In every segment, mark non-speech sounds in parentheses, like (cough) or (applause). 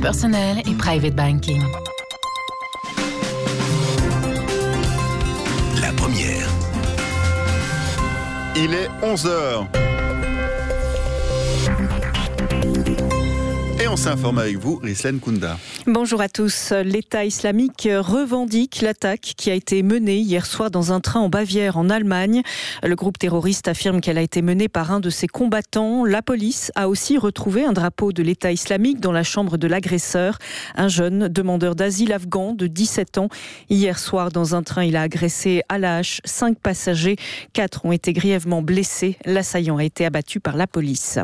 personnel et private banking. La première. Il est 11h. Et on s'informe avec vous, Rislen Kunda. Bonjour à tous. L'État islamique revendique l'attaque qui a été menée hier soir dans un train en Bavière, en Allemagne. Le groupe terroriste affirme qu'elle a été menée par un de ses combattants. La police a aussi retrouvé un drapeau de l'État islamique dans la chambre de l'agresseur, un jeune demandeur d'asile afghan de 17 ans. Hier soir, dans un train, il a agressé à la hache cinq passagers. Quatre ont été grièvement blessés. L'assaillant a été abattu par la police.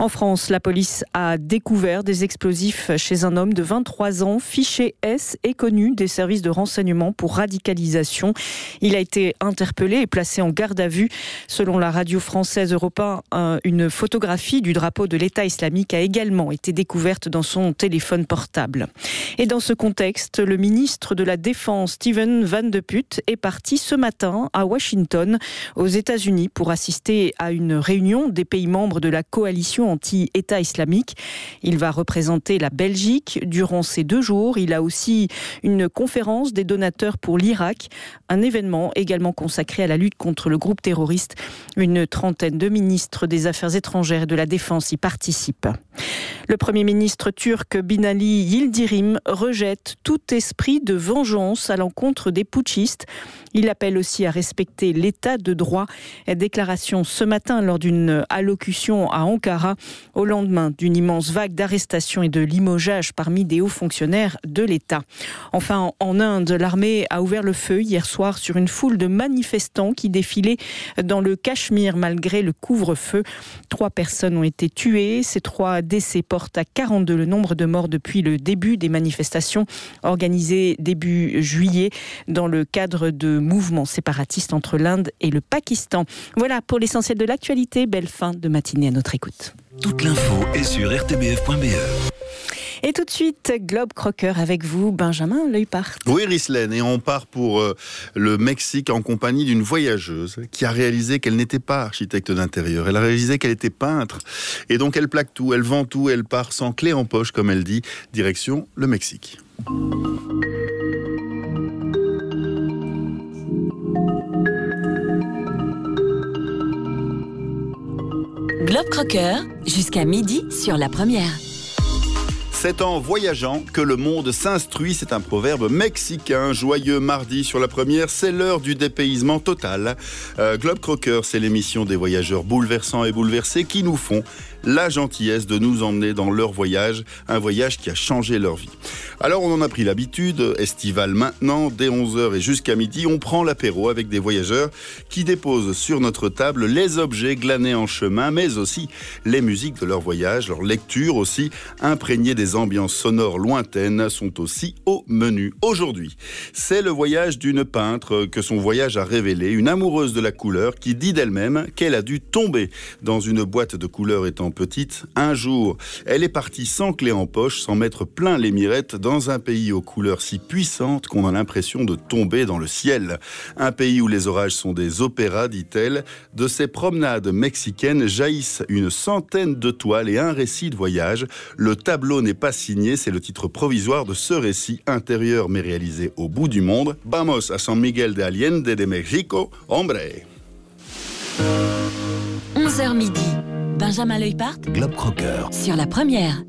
En France, la police a découvert des explosifs chez un homme de 23 ans, fiché S et connu des services de renseignement pour radicalisation. Il a été interpellé et placé en garde à vue. Selon la radio française Europa, une photographie du drapeau de l'État islamique a également été découverte dans son téléphone portable. Et dans ce contexte, le ministre de la Défense, Steven Van de Putte, est parti ce matin à Washington, aux États-Unis, pour assister à une réunion des pays membres de la coalition anti-État islamique. Il va représenter la Belgique durant ces deux jours. Il a aussi une conférence des donateurs pour l'Irak, un événement également consacré à la lutte contre le groupe terroriste. Une trentaine de ministres des Affaires étrangères et de la Défense y participent. Le Premier ministre turc Binali Yildirim rejette tout esprit de vengeance à l'encontre des putschistes. Il appelle aussi à respecter l'état de droit. Déclaration ce matin lors d'une allocution à Ankara au lendemain d'une immense vague d'arrestations et de limogeages parmi des hauts fonctionnaires de l'État. Enfin, en Inde, l'armée a ouvert le feu hier soir sur une foule de manifestants qui défilaient dans le Cachemire malgré le couvre-feu. Trois personnes ont été tuées. Ces trois décès portent à 42 le nombre de morts depuis le début des manifestations organisées début juillet dans le cadre de mouvements séparatistes entre l'Inde et le Pakistan. Voilà pour l'essentiel de l'actualité. Belle fin de matinée à notre écoute. Toute l'info est sur rtbf.be. Et tout de suite, Globe Crocker avec vous, Benjamin Leupart. Oui, Rislaine, et on part pour euh, le Mexique en compagnie d'une voyageuse qui a réalisé qu'elle n'était pas architecte d'intérieur. Elle a réalisé qu'elle était peintre. Et donc elle plaque tout, elle vend tout, elle part sans clé en poche, comme elle dit, direction le Mexique. Globe Crocker, jusqu'à midi sur la première. C'est en voyageant que le monde s'instruit, c'est un proverbe mexicain. Joyeux mardi sur la première, c'est l'heure du dépaysement total. Euh, Globe Crocker, c'est l'émission des voyageurs bouleversants et bouleversés qui nous font la gentillesse de nous emmener dans leur voyage, un voyage qui a changé leur vie. Alors on en a pris l'habitude, estival maintenant, dès 11h et jusqu'à midi, on prend l'apéro avec des voyageurs qui déposent sur notre table les objets glanés en chemin, mais aussi les musiques de leur voyage, leur lecture aussi, imprégnées des ambiances sonores lointaines, sont aussi au menu. Aujourd'hui, c'est le voyage d'une peintre que son voyage a révélé, une amoureuse de la couleur qui dit d'elle-même qu'elle a dû tomber dans une boîte de couleurs étant petite, un jour, elle est partie sans clé en poche, sans mettre plein les mirettes dans un pays aux couleurs si puissantes qu'on a l'impression de tomber dans le ciel. Un pays où les orages sont des opéras, dit-elle. De ces promenades mexicaines jaillissent une centaine de toiles et un récit de voyage. Le tableau n'est pas signé, c'est le titre provisoire de ce récit intérieur mais réalisé au bout du monde. Vamos a San Miguel de Allende de México, hombre. 11h midi. Benjamin Leupart Globe Crocker. sur la première.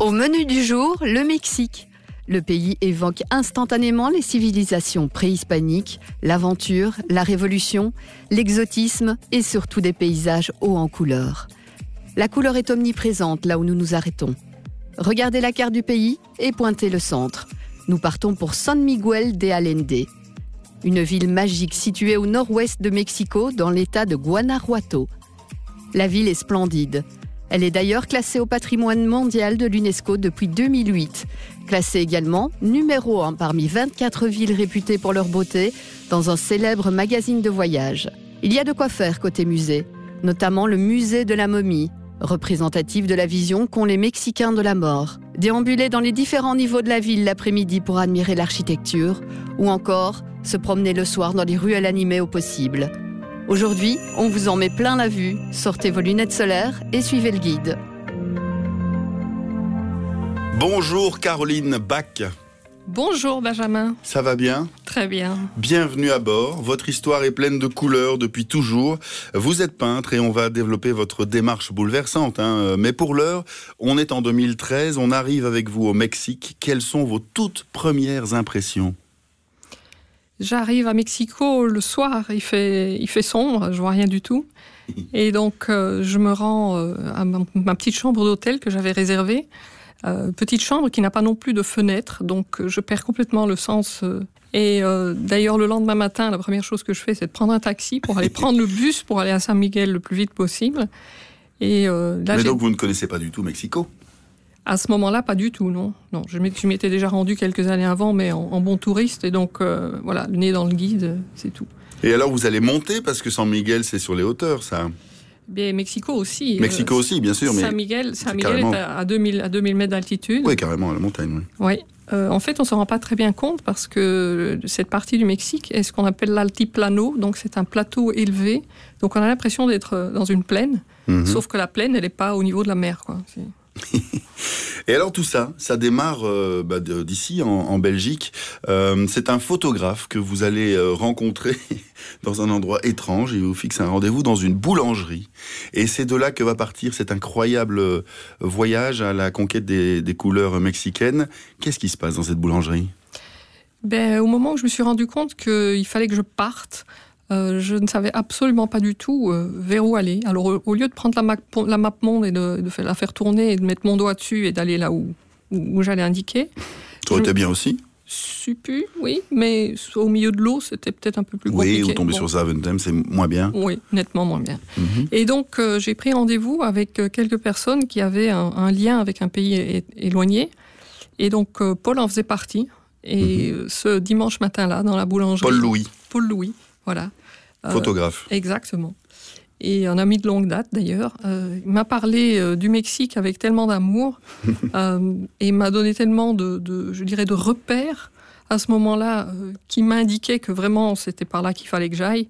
Au menu du jour, le Mexique. Le pays évoque instantanément les civilisations préhispaniques, l'aventure, la révolution, l'exotisme et surtout des paysages hauts en couleurs. La couleur est omniprésente là où nous nous arrêtons. Regardez la carte du pays et pointez le centre. Nous partons pour San Miguel de Allende, une ville magique située au nord-ouest de Mexico dans l'état de Guanajuato. La ville est splendide. Elle est d'ailleurs classée au patrimoine mondial de l'UNESCO depuis 2008. Classée également numéro 1 parmi 24 villes réputées pour leur beauté dans un célèbre magazine de voyage. Il y a de quoi faire côté musée, notamment le musée de la momie, représentatif de la vision qu'ont les Mexicains de la mort. Déambuler dans les différents niveaux de la ville l'après-midi pour admirer l'architecture, ou encore se promener le soir dans les ruelles animées au possible. Aujourd'hui, on vous en met plein la vue. Sortez vos lunettes solaires et suivez le guide. Bonjour Caroline Bach. Bonjour Benjamin. Ça va bien Très bien. Bienvenue à bord. Votre histoire est pleine de couleurs depuis toujours. Vous êtes peintre et on va développer votre démarche bouleversante. Hein. Mais pour l'heure, on est en 2013, on arrive avec vous au Mexique. Quelles sont vos toutes premières impressions? J'arrive à Mexico le soir, il fait, il fait sombre, je vois rien du tout. (laughs) Et donc euh, je me rends euh, à ma, ma petite chambre d'hôtel que j'avais réservée. Euh, petite chambre qui n'a pas non plus de fenêtre, donc euh, je perds complètement le sens. euh. et euh, d'ailleurs, le lendemain matin, la première chose que je fais, c'est de prendre un taxi pour aller (laughs) prendre le bus pour aller à San Miguel le plus vite possible. Et euh, là, Mais donc vous ne connaissez pas du tout Mexico? À ce moment-là, pas du tout, non. Non, je m'y- je m'y étais déjà rendu quelques années avant, mais en, en bon touriste, et donc euh, voilà, le nez dans le guide, c'est tout. Et alors vous allez monter parce que San Miguel c'est sur les hauteurs ça? Mais Mexico aussi. euh, Mexico aussi bien sûr mais San Miguel, San Miguel carrément- est à à 2000, à 2000 mètres d'altitude. oui carrément à la montagne. oui. Oui. Euh, en fait, on ne se rend pas très bien compte parce que cette partie du Mexique est ce qu'on appelle l'altiplano, donc c'est un plateau élevé. Donc on a l'impression d'être euh, dans une plaine, Mhm. sauf que la plaine, elle n'est pas au niveau de la mer. Quoi. (laughs) Et alors tout ça, ça démarre euh, bah, d'ici en, Belgique. Euh, c'est un photographe que vous allez euh, rencontrer (laughs) dans un endroit étrange. Il vous fixe un rendez-vous dans une boulangerie. Et c'est de là que va partir cet incroyable voyage à la conquête des, des couleurs mexicaines. Qu'est-ce qui se passe dans cette boulangerie? Ben, au moment où je me suis rendu compte qu'il fallait que je parte, euh, je ne savais absolument pas du tout euh, vers où aller. Alors, au, lieu de prendre la map, la map monde et de, la faire tourner et de mettre mon doigt dessus et d'aller là où, où, où j'allais indiquer, Ça aurait été bien aussi. suppu, oui, mais au milieu de l'eau, c'était peut-être un peu plus compliqué. Oui, ou tomber Bon. sur Zaventem, c'est moins bien. Oui, nettement moins bien. Mhm. Et donc, euh, j'ai pris rendez-vous avec quelques personnes qui avaient un, un lien avec un pays éloigné. Et donc, euh, Paul en faisait partie. Et euh, ce dimanche matin-là, dans la boulangerie. Paul Louis, Paul Louis, voilà. Euh, photographe. Exactement. Et un ami de longue date d'ailleurs, euh, il m'a parlé euh, du Mexique avec tellement d'amour (laughs) euh, et m'a donné tellement de, de, je dirais, de repères à ce moment-là euh, qui m'indiquaient que vraiment c'était par là qu'il fallait que j'aille.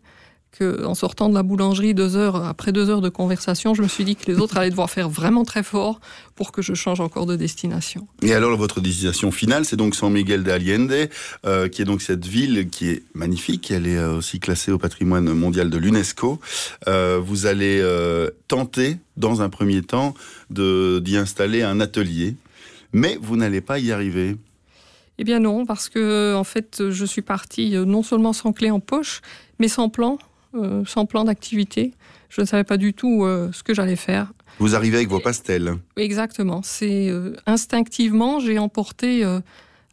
Que en sortant de la boulangerie deux heures après deux heures de conversation, je me suis dit que les autres allaient devoir faire vraiment très fort pour que je change encore de destination. Et alors, votre destination finale, c'est donc San Miguel de Allende, euh, qui est donc cette ville qui est magnifique. Elle est euh, aussi classée au patrimoine mondial de l'UNESCO. Euh, vous allez euh, tenter, dans un premier temps, d'y installer un atelier, mais vous n'allez pas y arriver. Eh bien non, parce que en fait, je suis partie non seulement sans clé en poche, mais sans plan, euh, sans plan d'activité. Je ne savais pas du tout euh, ce que j'allais faire. Vous arrivez avec vos pastels. Exactement. C'est euh, instinctivement, j'ai emporté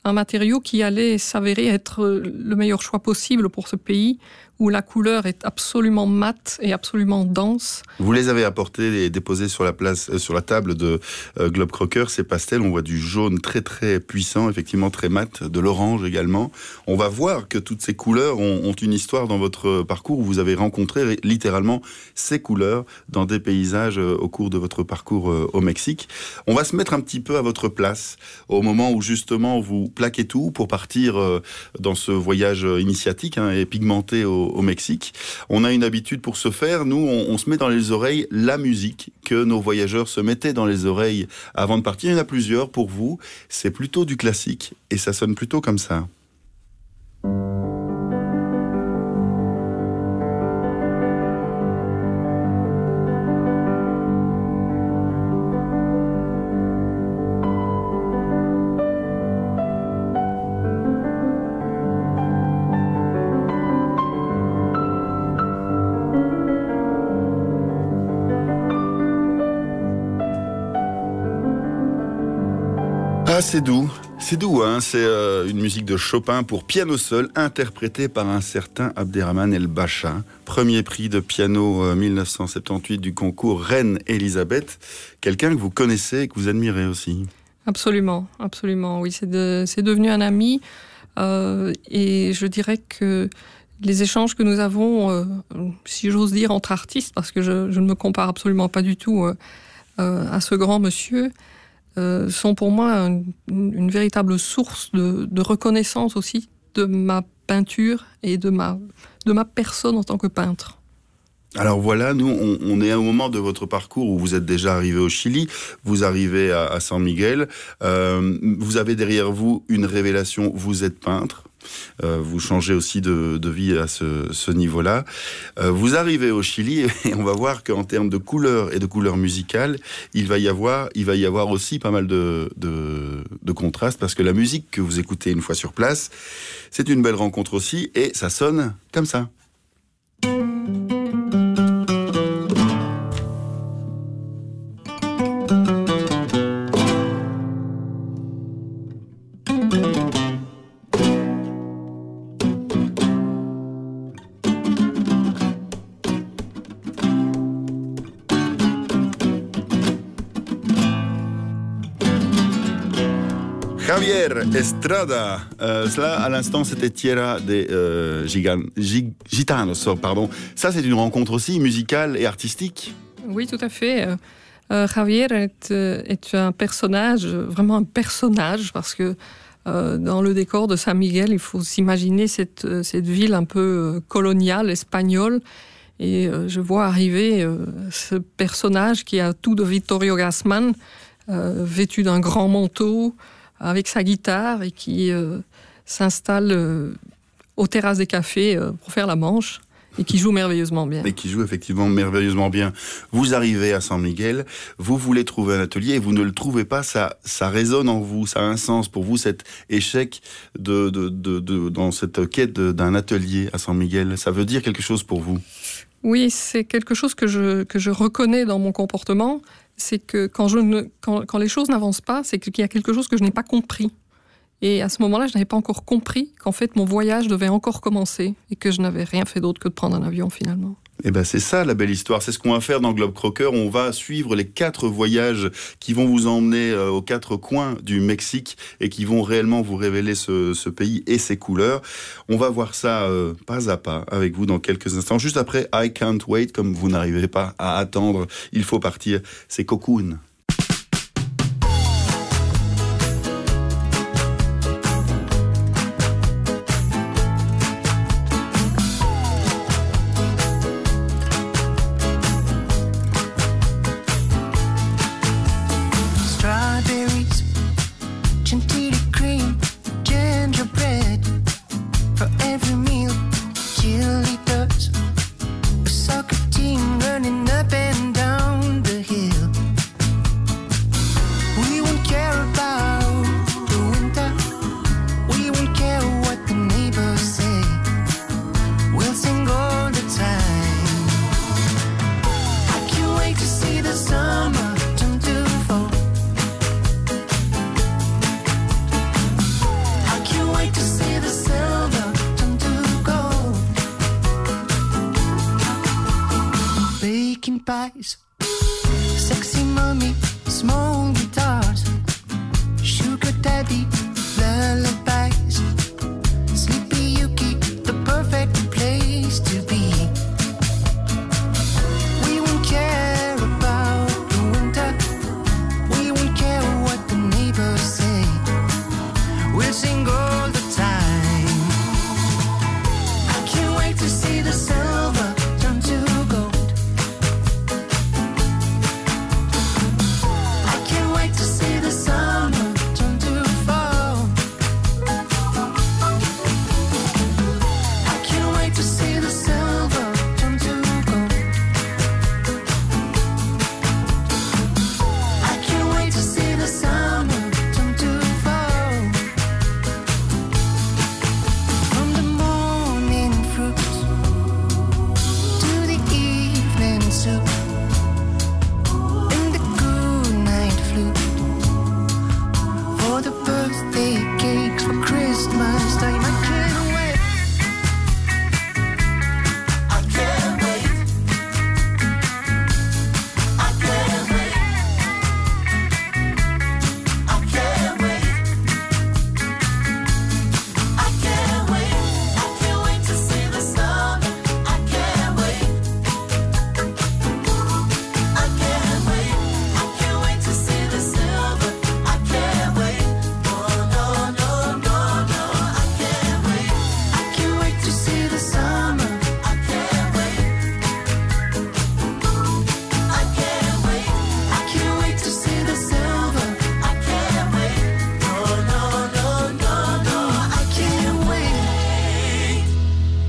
un matériau qui allait s'avérer être le meilleur choix possible pour ce pays où la couleur est absolument mate et absolument dense. Vous les avez apportés et déposés sur la place, euh, sur la table de euh, Globe Crocker. Ces pastels, on voit du jaune très très puissant, effectivement très mat, de l'orange également. On va voir que toutes ces couleurs ont, une histoire dans votre parcours où vous avez rencontré littéralement ces couleurs dans des paysages euh, au cours de votre parcours au Mexique. On va se mettre un petit peu à votre place au moment où justement vous plaquez tout pour partir dans ce voyage initiatique hein, et pigmenté au, au Mexique. On a une habitude pour ce faire. Nous, on, on se met dans les oreilles la musique que nos voyageurs se mettaient dans les oreilles avant de partir. Il y en a plusieurs pour vous. C'est plutôt du classique et ça sonne plutôt comme ça. C'est doux. C'est doux, hein c'est euh, une musique de Chopin pour piano seul, interprétée par un certain Abderrahman El Bacha, premier prix de piano euh, 1978 du concours Reine Elisabeth. Quelqu'un que vous connaissez et que vous admirez aussi. Absolument, absolument. Oui, c'est de- c'est devenu un ami. euh, et je dirais que les échanges que nous avons, euh, si j'ose dire, entre artistes, parce que je, ne me compare absolument pas du tout euh, euh, à ce grand monsieur, euh, sont pour moi un- une, une véritable source de, de reconnaissance aussi de ma peinture et de ma, de ma personne en tant que peintre. Alors voilà, nous, on, est à un moment de votre parcours où vous êtes déjà arrivé au Chili, vous arrivez à, San Miguel, euh, vous avez derrière vous une révélation, vous êtes peintre. Euh, vous changez aussi de, vie à ce, niveau-là. Euh, vous arrivez au Chili (laughs) et on va voir qu'en termes de couleurs et de couleurs musicales, il va y avoir, il va y avoir aussi pas mal de, de contrastes parce que la musique que vous écoutez une fois sur place, c'est une belle rencontre aussi et ça sonne comme ça. Estrada. Euh, cela, à l'instant, c'était Tierra des euh, Gitanos. Pardon. Ça, c'est une rencontre aussi musicale et artistique Oui, tout à fait. Euh, Javier est, est, un personnage, vraiment un personnage, parce que dans le décor de San Miguel, il faut s'imaginer cette, cette ville un peu coloniale, espagnole. Et je vois arriver ce personnage qui a tout de Vittorio Gassman, vêtu d'un grand manteau, avec sa guitare et qui euh, s'installe euh, aux terrasses des cafés euh, pour faire la manche et qui joue merveilleusement bien. Et qui joue effectivement merveilleusement bien. Vous arrivez à San Miguel, vous voulez trouver un atelier et vous ne le trouvez pas, ça, ça résonne en vous, ça a un sens pour vous, cet échec de, de, de, de dans cette quête d'un atelier à San Miguel. Ça veut dire quelque chose pour vous? Oui, c'est quelque chose que je, que je reconnais dans mon comportement c'est que quand, je ne, quand, les choses n'avancent pas, c'est qu'il y a quelque chose que je n'ai pas compris. Et à ce moment-là, je n'avais pas encore compris qu'en fait, mon voyage devait encore commencer et que je n'avais rien fait d'autre que de prendre un avion finalement. Eh ben c'est ça la belle histoire. C'est ce qu'on va faire dans Globe Crocker. On va suivre les quatre voyages qui vont vous emmener euh, aux quatre coins du Mexique et qui vont réellement vous révéler ce, pays et ses couleurs. On va voir ça euh, pas à pas avec vous dans quelques instants. Juste après I Can't Wait, comme vous n'arrivez pas à attendre, il faut partir. C'est Cocoon. pies. Sexy mommy, small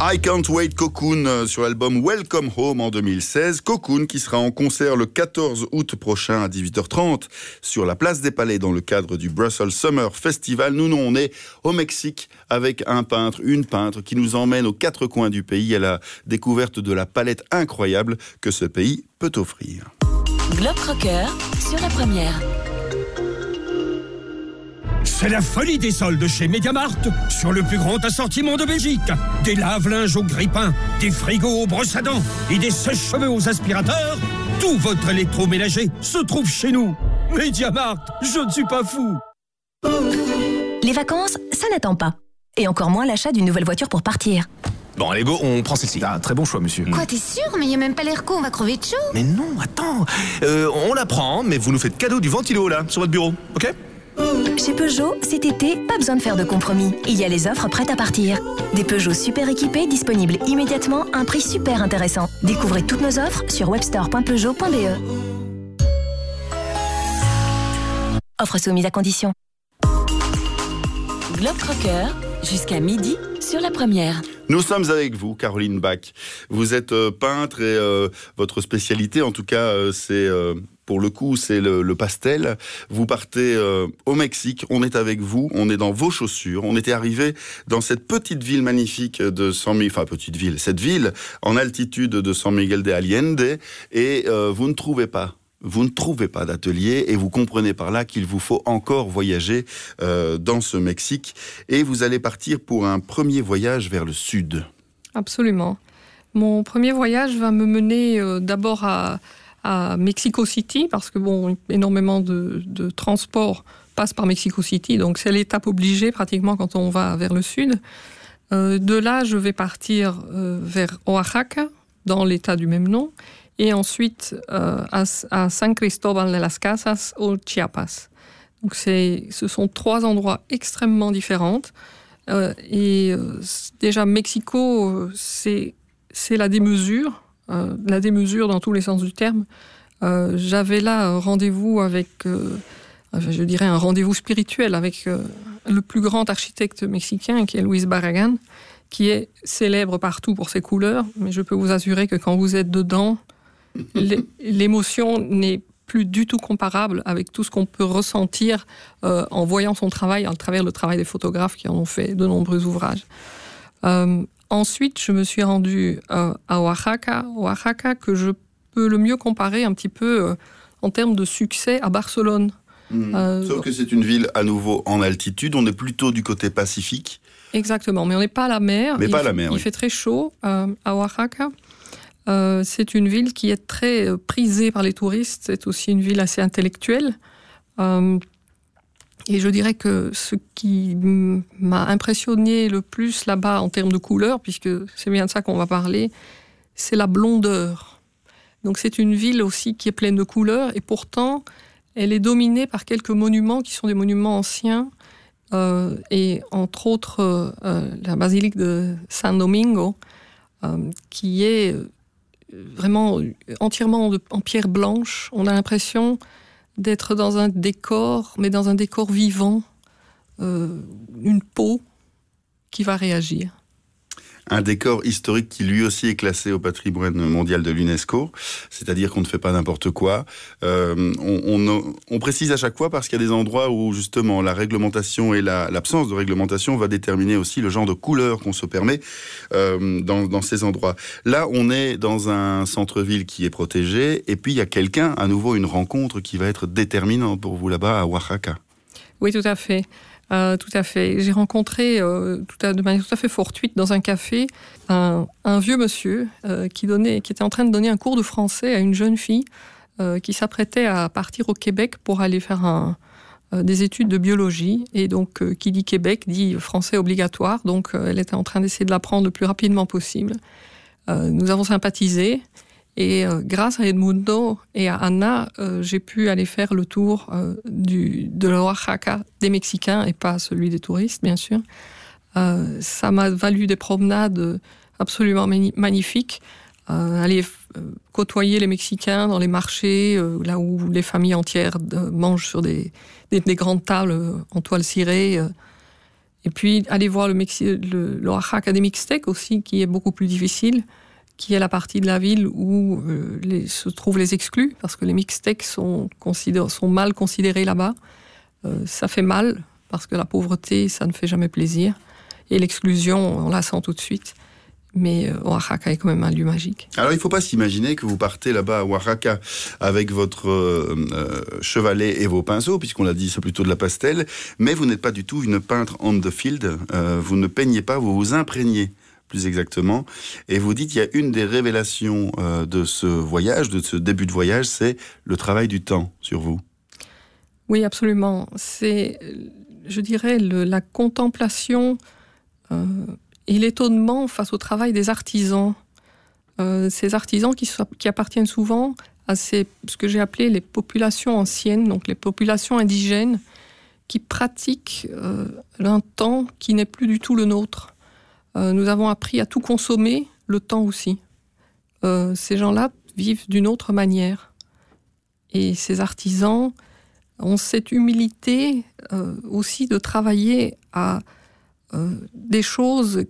I Can't Wait Cocoon euh, sur l'album Welcome Home en 2016. Cocoon qui sera en concert le 14 août prochain à 18h30 sur la place des Palais dans le cadre du Brussels Summer Festival. Nous, nous on est au Mexique avec un peintre, une peintre qui nous emmène aux quatre coins du pays à la découverte de la palette incroyable que ce pays peut offrir. Globe Crocker sur la première. C'est la folie des soldes chez Mediamart sur le plus grand assortiment de Belgique. Des lave-linges au grille-pain, des frigos aux brosses à dents et des sèche-cheveux aux aspirateurs. Tout votre électroménager se trouve chez nous. Mediamart, je ne suis pas fou. Les vacances, ça n'attend pas. Et encore moins l'achat d'une nouvelle voiture pour partir. Bon, allez, go, on prend celle-ci. Ah, très bon choix, monsieur. Quoi, t'es sûr Mais y a même pas l'air on va crever de chaud. Mais non, attends. Euh, on la prend, mais vous nous faites cadeau du ventilo, là, sur votre bureau, ok? Chez Peugeot, cet été, pas besoin de faire de compromis. Il y a les offres prêtes à partir. Des Peugeot super équipés disponibles immédiatement à un prix super intéressant. Découvrez toutes nos offres sur webstore.peugeot.be. Offre soumise à condition. Globe Crocker jusqu'à midi sur la première. Nous sommes avec vous, Caroline Bach. Vous êtes euh, peintre et euh, votre spécialité, en tout cas, euh, c'est euh, pour le coup, c'est le, pastel. Vous partez euh, au Mexique, on est avec vous, on est dans vos chaussures. On était arrivé dans cette petite ville magnifique de San Miguel, enfin petite ville, cette ville en altitude de San Miguel de Allende, et euh, vous ne trouvez pas vous ne trouvez pas d'atelier et vous comprenez par là qu'il vous faut encore voyager euh, dans ce Mexique et vous allez partir pour un premier voyage vers le sud. Absolument. Mon premier voyage va me mener d'abord à, à Mexico City, parce que bon, énormément de, transports passent par Mexico City, donc c'est l'étape obligée pratiquement quand on va vers le sud. Euh, de là, je vais partir euh, vers Oaxaca, dans l'état du même nom, et ensuite euh, à, San Cristobal de las Casas au Chiapas. Donc ce sont trois endroits extrêmement différents. Et déjà Mexico, c'est la démesure, euh, la démesure dans tous les sens du terme. Euh, J'avais là un rendez-vous avec, euh, je dirais un rendez-vous spirituel avec le plus grand architecte mexicain, qui est Luis Barragan, qui est célèbre partout pour ses couleurs, mais je peux vous assurer que quand vous êtes dedans, (laughs) l'é- l'émotion n'est plus du tout comparable avec tout ce qu'on peut ressentir euh, en voyant son travail, à travers le travail des photographes qui en ont fait de nombreux ouvrages. Euh, ensuite, je me suis rendue euh, à Oaxaca, Oaxaca que je peux le mieux comparer un petit peu euh, en termes de succès à Barcelone. Euh, Sauf que c'est une ville à nouveau en altitude, on est plutôt du côté pacifique. Exactement, mais on n'est pas à la mer. Mais il pas à la mer, Il oui. fait très chaud euh, à Oaxaca. Euh, c'est une ville qui est très prisée par les touristes. C'est aussi une ville assez intellectuelle. Et je dirais que ce qui m'a impressionné le plus là-bas en termes de couleurs, puisque c'est bien de ça qu'on va parler, c'est la blondeur. Donc c'est une ville aussi qui est pleine de couleurs et pourtant elle est dominée par quelques monuments qui sont des monuments anciens euh, et entre autres euh, euh, la basilique de San Domingo qui est vraiment entièrement en pierre blanche. On a l'impression d'être dans un décor, mais dans un décor vivant, euh, une peau qui va réagir. Un décor historique qui lui aussi est classé au patrimoine mondial de l'UNESCO, c'est-à-dire qu'on ne fait pas n'importe quoi. Euh, on, précise à chaque fois parce qu'il y a des endroits où justement la réglementation et la- l'absence de réglementation va déterminer aussi le genre de couleur qu'on se permet euh, dans ces endroits. Là, on est dans un centre-ville qui est protégé et puis il y a quelqu'un, à nouveau une rencontre qui va être déterminante pour vous là-bas à Oaxaca. Oui, tout à fait. Euh, tout à fait. J'ai rencontré euh, de manière tout à fait fortuite dans un café un, vieux monsieur euh, qui, donnait, qui était en train de donner un cours de français à une jeune fille qui s'apprêtait à partir au Québec pour aller faire des études de biologie. Et donc, qui dit Québec dit français obligatoire. Donc, elle était en train d'essayer de l'apprendre le plus rapidement possible. Nous avons sympathisé. Et euh, grâce à Edmundo et à Anna, euh, j'ai pu aller faire le tour euh, du, de l'Oaxaca des Mexicains et pas celui des touristes, bien sûr. Ça m'a valu des promenades absolument magnifiques. Aller côtoyer les Mexicains dans les marchés, là où les familles entières mangent sur des, des, des grandes tables en toile cirée. Et puis aller voir le, Mexi des Mixtèques aussi, qui est beaucoup plus difficile, qui est la partie de la ville où euh, se trouvent les exclus, parce que les Mixtèques sont, mal considérés là-bas. Euh, ça fait mal, parce que la pauvreté, ça ne fait jamais plaisir. Et l'exclusion, on la sent tout de suite mais euh, Oaxaca est quand même un lieu magique. Alors il ne faut pas s'imaginer que vous partez là-bas à Oaxaca avec votre chevalet et vos pinceaux, puisqu'on l'a dit, c'est plutôt de la pastel, mais vous n'êtes pas du tout une peintre on the field, vous ne peignez pas, vous vous imprégnez plus exactement, et vous dites il y a une des révélations de ce voyage, de ce début de voyage, c'est le travail du temps sur vous. Oui, absolument. C'est, je dirais, la contemplation et l'étonnement face au travail des artisans. Euh, ces artisans qui, appartiennent souvent à ces, ce que j'ai appelé les populations anciennes, donc les populations indigènes, qui pratiquent euh, un temps qui n'est plus du tout le nôtre. Euh, nous avons appris à tout consommer, le temps aussi. Euh, ces gens-là vivent d'une autre manière. Et ces artisans ont cette humilité euh, aussi de travailler à des choses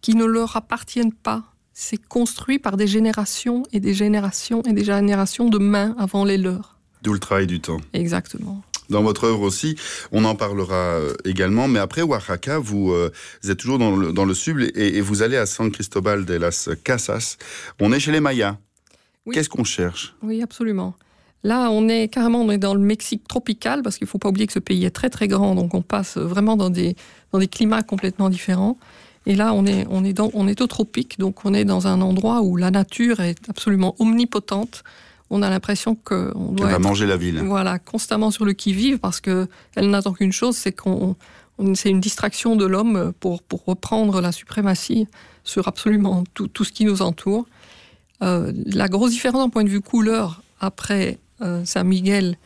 qui ne leur appartiennent pas. C'est construit par des générations et des générations et des générations de mains avant les leurs. D'où le travail du temps. Exactement. Dans votre œuvre aussi, on en parlera euh, également, mais après Oaxaca, vous, euh, vous êtes toujours dans le, dans le sud et, et, vous allez à San Cristobal de las Casas. On est chez les Mayas. Oui. Qu'est-ce qu'on cherche? Oui, absolument. Là, on est carrément on est dans le Mexique tropical, parce qu'il ne faut pas oublier que ce pays est très très grand, donc on passe vraiment dans des, dans des climats complètement différents. Et là, on est, on, est dans, on est au tropique, donc on est dans un endroit où la nature est absolument omnipotente. On a l'impression qu'on doit. Elle va manger la ville. Voilà, constamment sur le qui-vive, parce qu'elle n'attend qu'une chose, c'est qu'on. C'est une distraction de l'homme pour, pour reprendre la suprématie sur absolument tout, tout ce qui nous entoure. Euh, la grosse différence en point de vue couleur après euh, San Miguel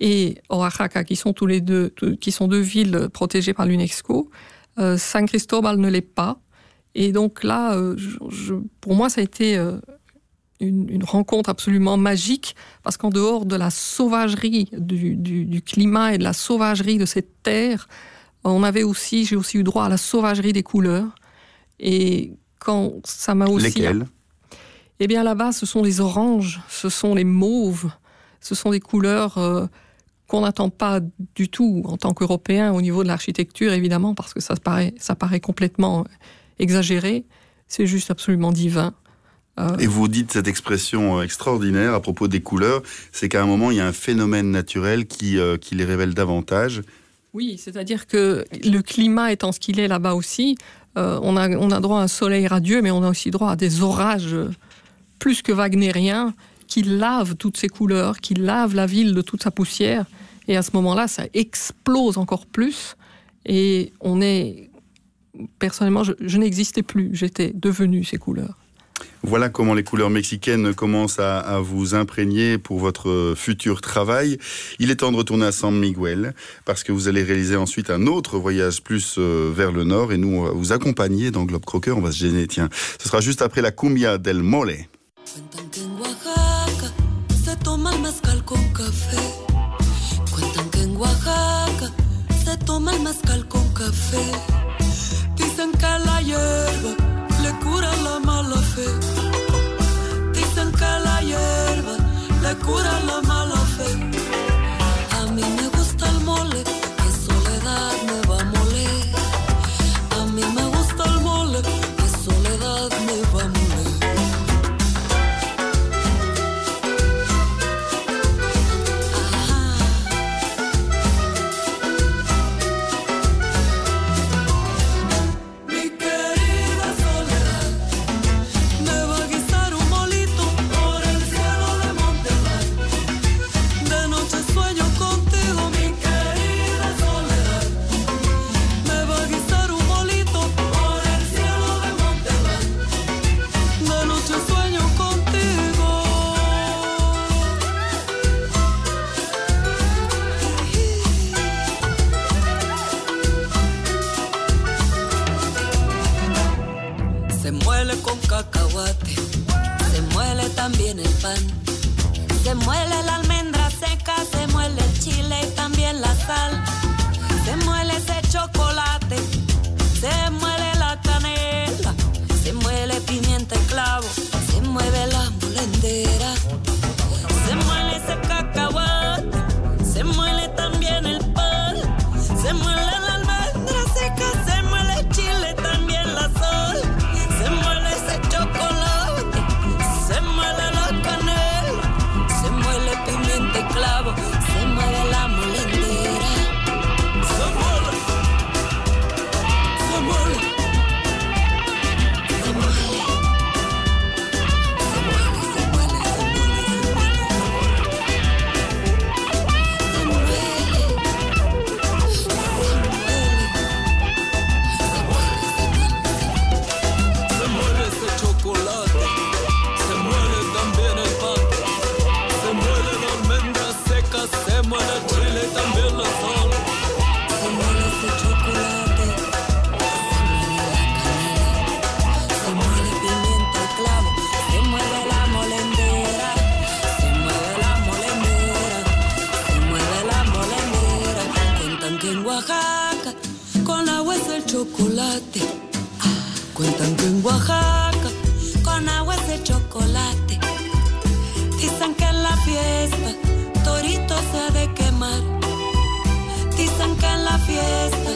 et Oaxaca, qui sont tous les deux, qui sont deux villes protégées par l'UNESCO, euh, San Cristobal ne l'est pas. Et donc là, euh, je, je, pour moi, ça a été euh, une, une, rencontre absolument magique, parce qu'en dehors de la sauvagerie du, du, du, climat et de la sauvagerie de cette terre, on avait aussi, j'ai aussi eu droit à la sauvagerie des couleurs. Et quand ça m'a aussi... Lesquelles? Eh bien là-bas, ce sont les oranges, ce sont les mauves, ce sont des couleurs euh, qu'on n'attend pas du tout en tant qu'Européen au niveau de l'architecture, évidemment, parce que ça paraît, ça paraît complètement exagéré. C'est juste absolument divin. Euh... Et vous dites cette expression extraordinaire à propos des couleurs, c'est qu'à un moment, il y a un phénomène naturel qui, euh, qui les révèle davantage. Oui, c'est-à-dire que le climat étant ce qu'il est là-bas aussi, euh, on, a, on a droit à un soleil radieux, mais on a aussi droit à des orages plus que wagnériens qui lavent toutes ces couleurs, qui lavent la ville de toute sa poussière. Et à ce moment-là, ça explose encore plus. Et on est. Personnellement, je, je n'existais plus. J'étais devenue ces couleurs. Voilà comment les couleurs mexicaines commencent à, vous imprégner pour votre futur travail. Il est temps de retourner à San Miguel parce que vous allez réaliser ensuite un autre voyage plus euh, vers le nord et nous on va vous accompagner dans Globe Crocker. On va se gêner, tiens. Ce sera juste après la cumbia del mole. Cura la mala chocolate. Cuentan que en Oaxaca con agua es el chocolate. Dicen que en la fiesta Torito se ha de quemar. Dicen que en la fiesta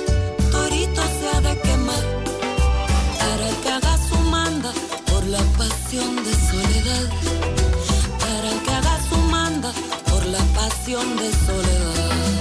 Torito se ha de quemar. Para que haga su manda por la pasión de soledad. Para que haga su manda por la pasión de soledad.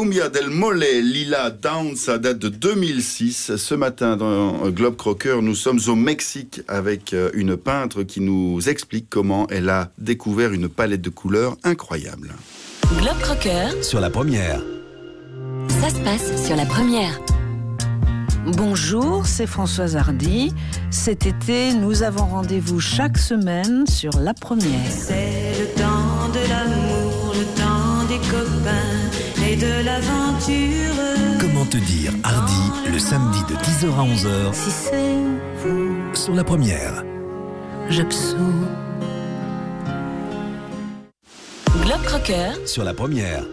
Cumbia del Mole Lila Down, ça date de 2006. Ce matin, dans Globe Crocker, nous sommes au Mexique avec euh, une peintre qui nous explique comment elle a découvert une palette de couleurs incroyable. Globe Crocker, Sur la première. ça se passe sur la première. Bonjour, c'est Françoise Hardy. Cet été, nous avons rendez-vous chaque semaine sur la première. C'est le temps de l'amour, le temps des copains et de l'aventure. Comment te dire Hardy, le samedi de 10h à 11h Si c'est vous, sur la première. j'absous. Globe Crocker, Sur la première.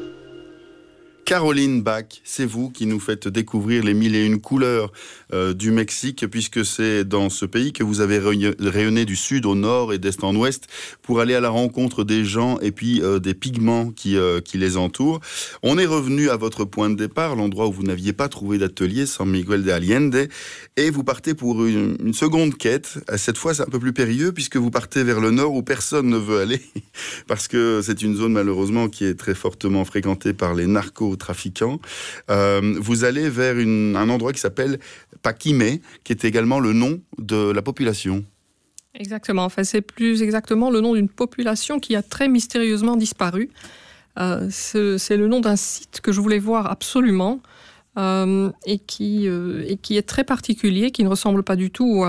Caroline Bach, c'est vous qui nous faites découvrir les mille et une couleurs euh, du Mexique, puisque c'est dans ce pays que vous avez rayonné- du sud au nord et d'est en ouest pour aller à la rencontre des gens et puis euh, des pigments qui, euh, qui les entourent. On est revenu à votre point de départ, l'endroit où vous n'aviez pas trouvé d'atelier, San Miguel de Allende, et vous partez pour une, une seconde quête. Cette fois, c'est un peu plus périlleux puisque vous partez vers le nord où personne ne veut aller, (laughs) parce que c'est une zone malheureusement qui est très fortement fréquentée par les narcotrafiquants. Euh, vous allez vers un endroit qui s'appelle Paquimé, qui est également le nom de la population. Exactement. Enfin, c'est plus exactement le nom d'une population qui a très mystérieusement disparu. Euh, c'est le nom d'un site que je voulais voir absolument euh, et, qui, euh, et qui est très particulier, qui ne ressemble pas du tout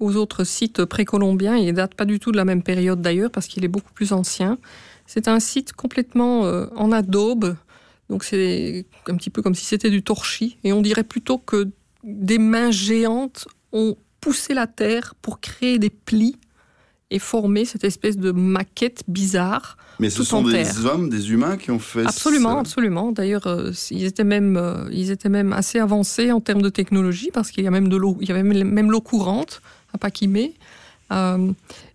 aux autres sites précolombiens et date pas du tout de la même période d'ailleurs parce qu'il est beaucoup plus ancien. C'est un site complètement en adobe, donc c'est un petit peu comme si c'était du torchis et on dirait plutôt que des mains géantes ont poussé la terre pour créer des plis et former cette espèce de maquette bizarre. Mais ce tout sont en des terre. hommes, des humains qui ont fait Absolument, ça. absolument. D'ailleurs, euh, ils étaient même, euh, ils étaient même assez avancés en termes de technologie parce qu'il y a même de l'eau, il y avait même, l'eau courante à Paquimé. Euh,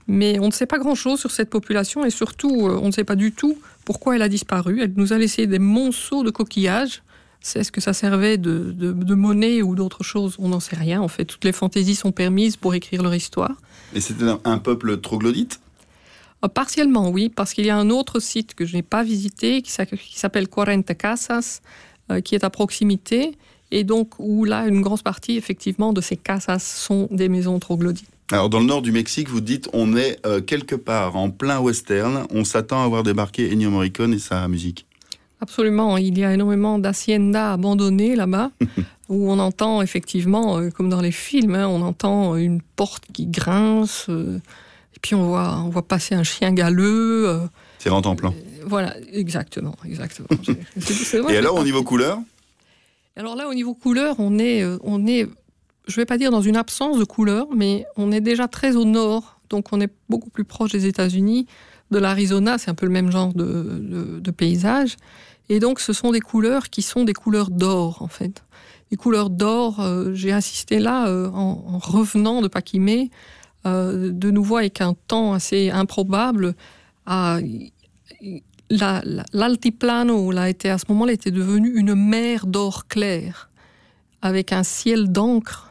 mais on ne sait pas grand-chose sur cette population et surtout, euh, on ne sait pas du tout pourquoi elle a disparu. Elle nous a laissé des monceaux de coquillages. Est-ce que ça servait de, de- de monnaie ou d'autre chose? On n'en sait rien. En fait, toutes les fantaisies sont permises pour écrire leur histoire. Et c'était un, un peuple troglodyte? Euh, Partiellement, oui, parce qu'il y a un autre site que je n'ai pas visité qui s'appelle Quarenta Casas, euh, qui est à proximité, et donc où là, une grosse partie, effectivement, de ces casas sont des maisons troglodytes. Alors dans le nord du Mexique, vous dites on est euh, quelque part en plein western, on s'attend à voir débarquer Ennio Morricone et sa musique. Absolument, il y a énormément d'haciendas abandonnées là-bas, (laughs) où on entend effectivement, euh, comme dans les films, hein, on entend une porte qui grince, euh, et puis on voit, on voit passer un chien galeux. C'est rent en plan. voilà, exactement, exactement. (laughs) Et alors au niveau couleur? Alors là, au niveau couleur, on est, on est, je vais pas dire dans une absence de couleur, mais on est déjà très au nord, donc on est beaucoup plus proche des États-Unis, de l'Arizona, c'est un peu le même genre de, paysage, et donc ce sont des couleurs qui sont des couleurs d'or en fait. Les couleurs d'or, euh, j'ai assisté là euh, en, en revenant de Paquimé, euh, de nouveau avec un temps assez improbable à la- la- l'altiplano, à ce moment-là, était devenu une mer d'or clair, avec un ciel d'encre.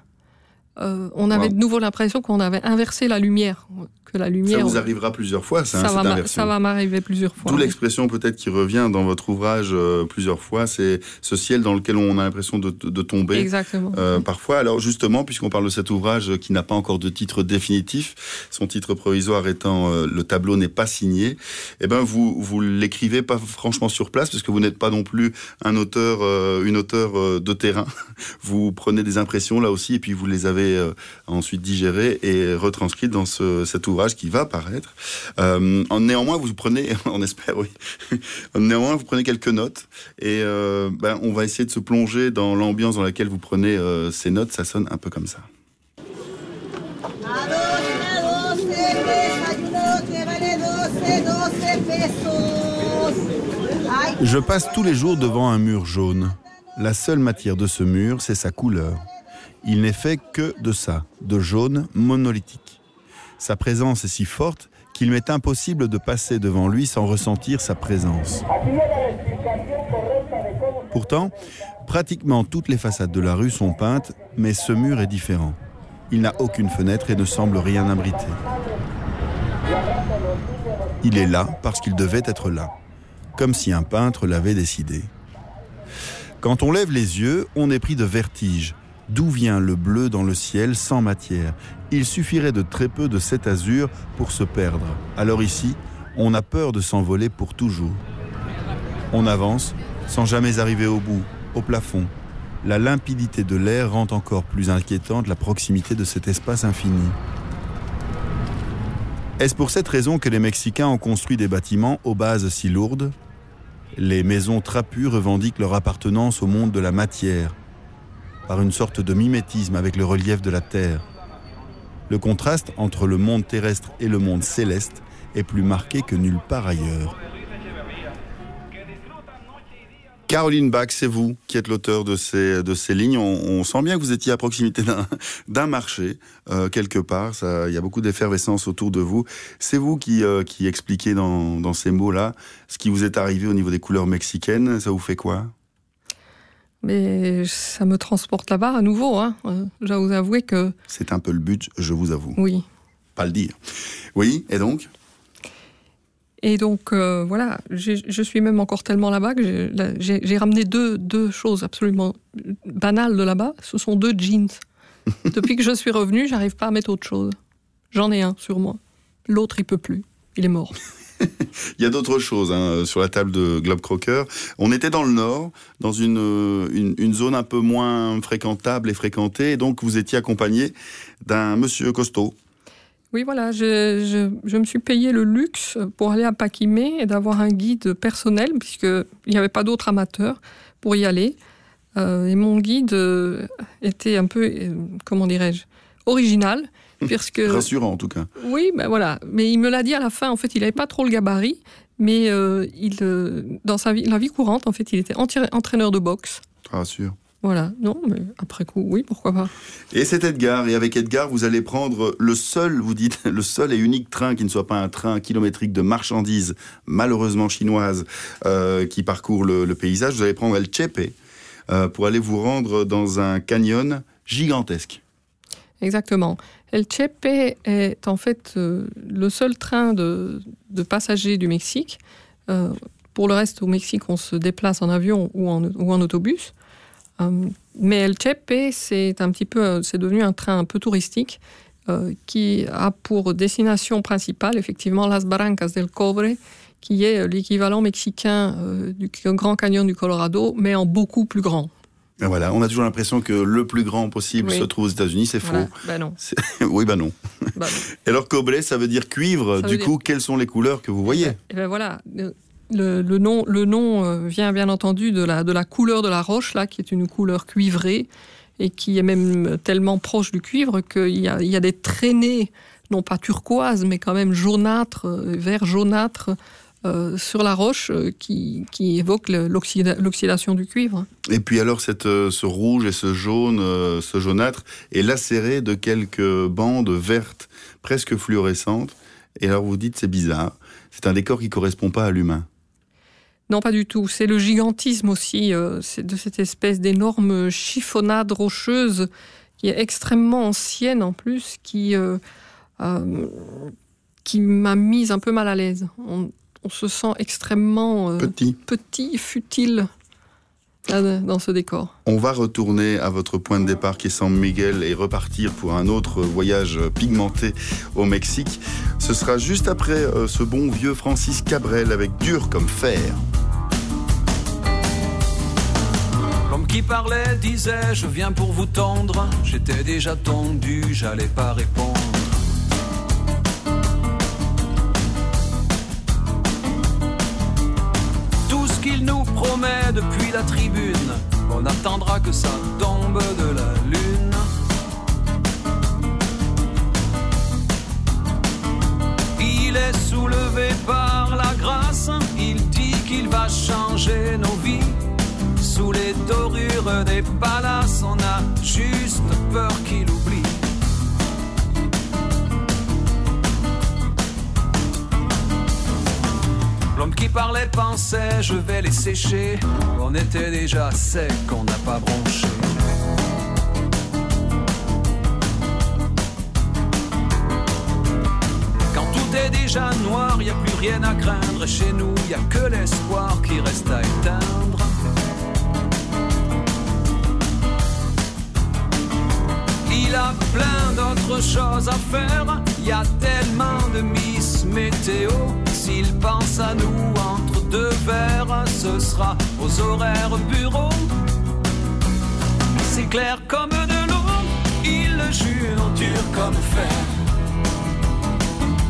Euh, on avait de nouveau l'impression qu'on avait inversé la lumière. Que la lumière. Ça vous arrivera plusieurs fois, ça, hein, ça, cette inversion. ça va m'arriver plusieurs fois. D'où oui. l'expression peut-être qui revient dans votre ouvrage euh, plusieurs fois, c'est ce ciel dans lequel on a l'impression de, de tomber. Exactement. Euh, parfois, alors justement, puisqu'on parle de cet ouvrage qui n'a pas encore de titre définitif, son titre provisoire étant euh, le tableau n'est pas signé, eh ben vous vous l'écrivez pas franchement sur place parce que vous n'êtes pas non plus un auteur, une auteur de terrain. (laughs) Vous prenez des impressions là aussi et puis vous les avez ensuite digérées et retranscrites dans ce, cet ouvrage qui va paraître. Euh, néanmoins, vous prenez, (laughs) on espère, néanmoins, vous prenez quelques notes et euh, ben, on va essayer de se plonger dans l'ambiance dans laquelle vous prenez euh, ces notes. Ça sonne un peu comme ça. Je passe tous les jours devant un mur jaune. La seule matière de ce mur, c'est sa couleur. Il n'est fait que de ça, de jaune monolithique. Sa présence est si forte qu'il m'est impossible de passer devant lui sans ressentir sa présence. Pourtant, pratiquement toutes les façades de la rue sont peintes, mais ce mur est différent. Il n'a aucune fenêtre et ne semble rien abriter. Il est là parce qu'il devait être là, comme si un peintre l'avait décidé. Quand on lève les yeux, on est pris de vertige. D'où vient le bleu dans le ciel sans matière? Il suffirait de très peu de cet azur pour se perdre. Alors ici, on a peur de s'envoler pour toujours. On avance sans jamais arriver au bout, au plafond. La limpidité de l'air rend encore plus inquiétante la proximité de cet espace infini. Est-ce pour cette raison que les Mexicains ont construit des bâtiments aux bases si lourdes? Les maisons trapues revendiquent leur appartenance au monde de la matière, par une sorte de mimétisme avec le relief de la Terre. Le contraste entre le monde terrestre et le monde céleste est plus marqué que nulle part ailleurs. Caroline Bach, c'est vous qui êtes l'auteur de ces, de ces lignes. On, sent bien que vous étiez à proximité d'un marché, euh, quelque part. Il y a beaucoup d'effervescence autour de vous. C'est vous qui, euh, qui expliquez dans, dans ces mots-là ce qui vous est arrivé au niveau des couleurs mexicaines. Ça vous fait quoi? Mais ça me transporte là-bas à nouveau. Hein. Euh, je dois vous avouer que. C'est un peu le but, je vous avoue. Oui. Pas le dire. Oui, et donc? Et donc, euh, voilà, je suis même encore tellement là-bas que j'ai ramené deux, deux choses absolument banales de là-bas. Ce sont deux jeans. (laughs) Depuis que je suis revenu, j'arrive pas à mettre autre chose. J'en ai un sur moi. L'autre, il peut plus. Il est mort. (laughs) Il y a d'autres choses hein, sur la table de Globe Crocker. On était dans le nord, dans une, une, une, zone un peu moins fréquentable et fréquentée, et donc vous étiez accompagné d'un monsieur costaud. Oui, voilà, je, je, me suis payé le luxe pour aller à Paquimé et d'avoir un guide personnel, puisqu'il n'y avait pas d'autres amateurs pour y aller. Euh, et mon guide était un peu, euh, comment dirais-je, original. (laughs) Puisque... Rassurant en tout cas. Oui, ben voilà. Mais il me l'a dit à la fin. En fait, il n'avait pas trop le gabarit, mais euh, il, euh, dans sa vie, la vie courante, en fait, il était entraîneur de boxe. Rassure. Voilà, non, mais après coup, oui, pourquoi pas. Et c'est Edgar, et avec Edgar, vous allez prendre le seul, vous dites, (laughs) le seul et unique train qui ne soit pas un train kilométrique de marchandises, malheureusement chinoises, euh, qui parcourt le, le, paysage. Vous allez prendre El Chepe pour aller vous rendre dans un canyon gigantesque. Exactement. El Chepe est en fait euh, le seul train de, passagers du Mexique. Euh, pour le reste, au Mexique, on se déplace en avion ou en, autobus. Euh, mais El Chepe, c'est un petit peu, c'est devenu un train un peu touristique qui a pour destination principale, effectivement, Las Barrancas del Cobre, qui est l'équivalent mexicain du Grand Canyon du Colorado, mais en beaucoup plus grand. Et voilà, on a toujours l'impression que le plus grand possible oui. se trouve aux États-Unis, c'est voilà. faux. Ben non. (laughs) oui, ben non. Ben non. Et alors cobre, ça veut dire cuivre. Ça du coup, dire... quelles sont les couleurs que vous voyez Et ben voilà. Le, le, nom, le nom euh, vient bien entendu de la, de la couleur de la roche, là, qui est une couleur cuivrée et qui est même tellement proche du cuivre qu'il y a, il y a des traînées, non pas turquoises, mais quand même jaunâtres, vert jaunâtre, euh, sur la roche euh, qui, qui évoque l'oxydation du cuivre. Et puis alors cette, euh, ce rouge et ce jaune, ce jaunâtre est lacéré de quelques bandes vertes presque fluorescentes. Et alors vous dites c'est bizarre, c'est un décor qui correspond pas à l'humain. Non, pas du tout. C'est le gigantisme aussi de cette espèce d'énorme chiffonnade rocheuse qui est extrêmement ancienne en plus, qui, qui m'a mise un peu mal à l'aise. On, on se sent extrêmement euh, Petit. petit, futile là, dans ce décor. On va retourner à votre point de départ qui est San Miguel et repartir pour un autre voyage pigmenté au Mexique. Ce sera juste après euh, ce bon vieux Francis Cabrel avec Dur comme fer. L'homme qui parlait disait Je viens pour vous tendre. J'étais déjà tendu, j'allais pas répondre. Promet depuis la tribune, on attendra que ça tombe de la lune. Il est soulevé par la grâce, il dit qu'il va changer nos vies. Sous les dorures des palaces, on a juste peur qu'il L'homme qui parlait pensait, je vais les sécher. On était déjà sec, on n'a pas bronché. Quand tout est déjà noir, y a plus rien à craindre. Chez nous, y a que l'espoir qui reste à éteindre. Il a plein d'autres choses à faire. Y a tellement de Miss Météo. S'il pense à nous entre deux verres, ce sera aux horaires bureau. C'est clair comme de l'eau, il le jure, dur comme fer.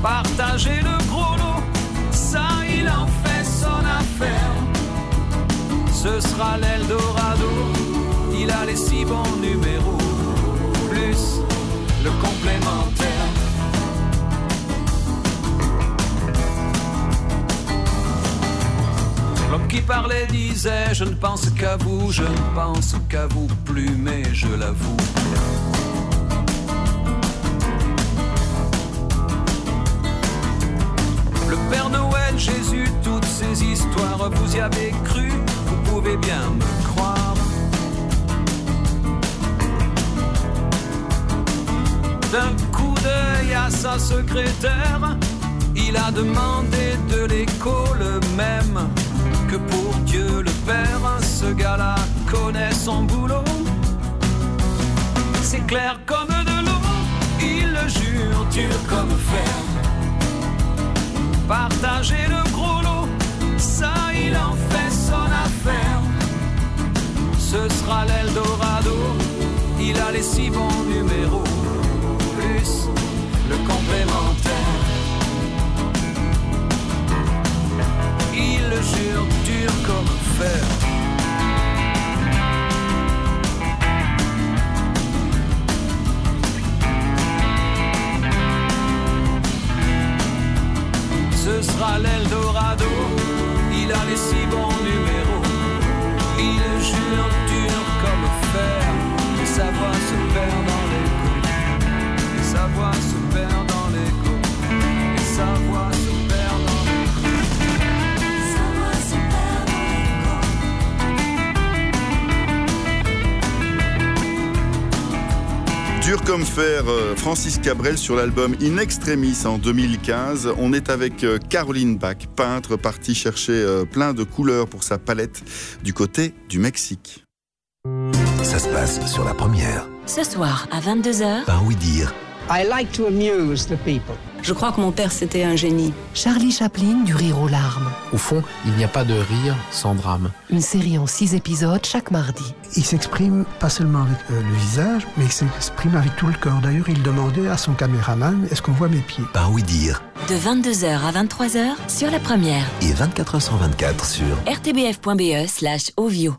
Partager le gros lot, ça il en fait son affaire. Ce sera l'Eldorado, il a les six bons numéros plus le complémentaire. Qui parlait disait Je ne pense qu'à vous, je ne pense qu'à vous plus, mais je l'avoue. Le Père Noël, Jésus, toutes ces histoires, vous y avez cru, vous pouvez bien me croire. D'un coup d'œil à sa secrétaire, il a demandé de l'écho le même que pour Dieu le Père. Ce gars-là connaît son boulot. C'est clair comme de l'eau, il le jure, dur comme fer. Partager le gros lot, ça il en fait son affaire. Ce sera l'Eldorado, il a les six bons numéros plus le complémentaire. Il le jure comme. Ce sera l'Eldorado, il a les six bons numéros. Il jure Dur comme fer, euh, Francis Cabrel sur l'album In Extremis en 2015. On est avec euh, Caroline Bach, peintre partie chercher euh, plein de couleurs pour sa palette du côté du Mexique. Ça se passe sur la première. Ce soir à 22h, Par oui dire. I like to amuse the people. Je crois que mon père, c'était un génie. Charlie Chaplin du rire aux larmes. Au fond, il n'y a pas de rire sans drame. Une série en six épisodes chaque mardi. Il s'exprime pas seulement avec euh, le visage, mais il s'exprime avec tout le corps. D'ailleurs, il demandait à son caméraman est-ce qu'on voit mes pieds? Par oui dire. de 22h à 23h sur la première. Et 24h sur 24 sur rtbf.be slash ovio.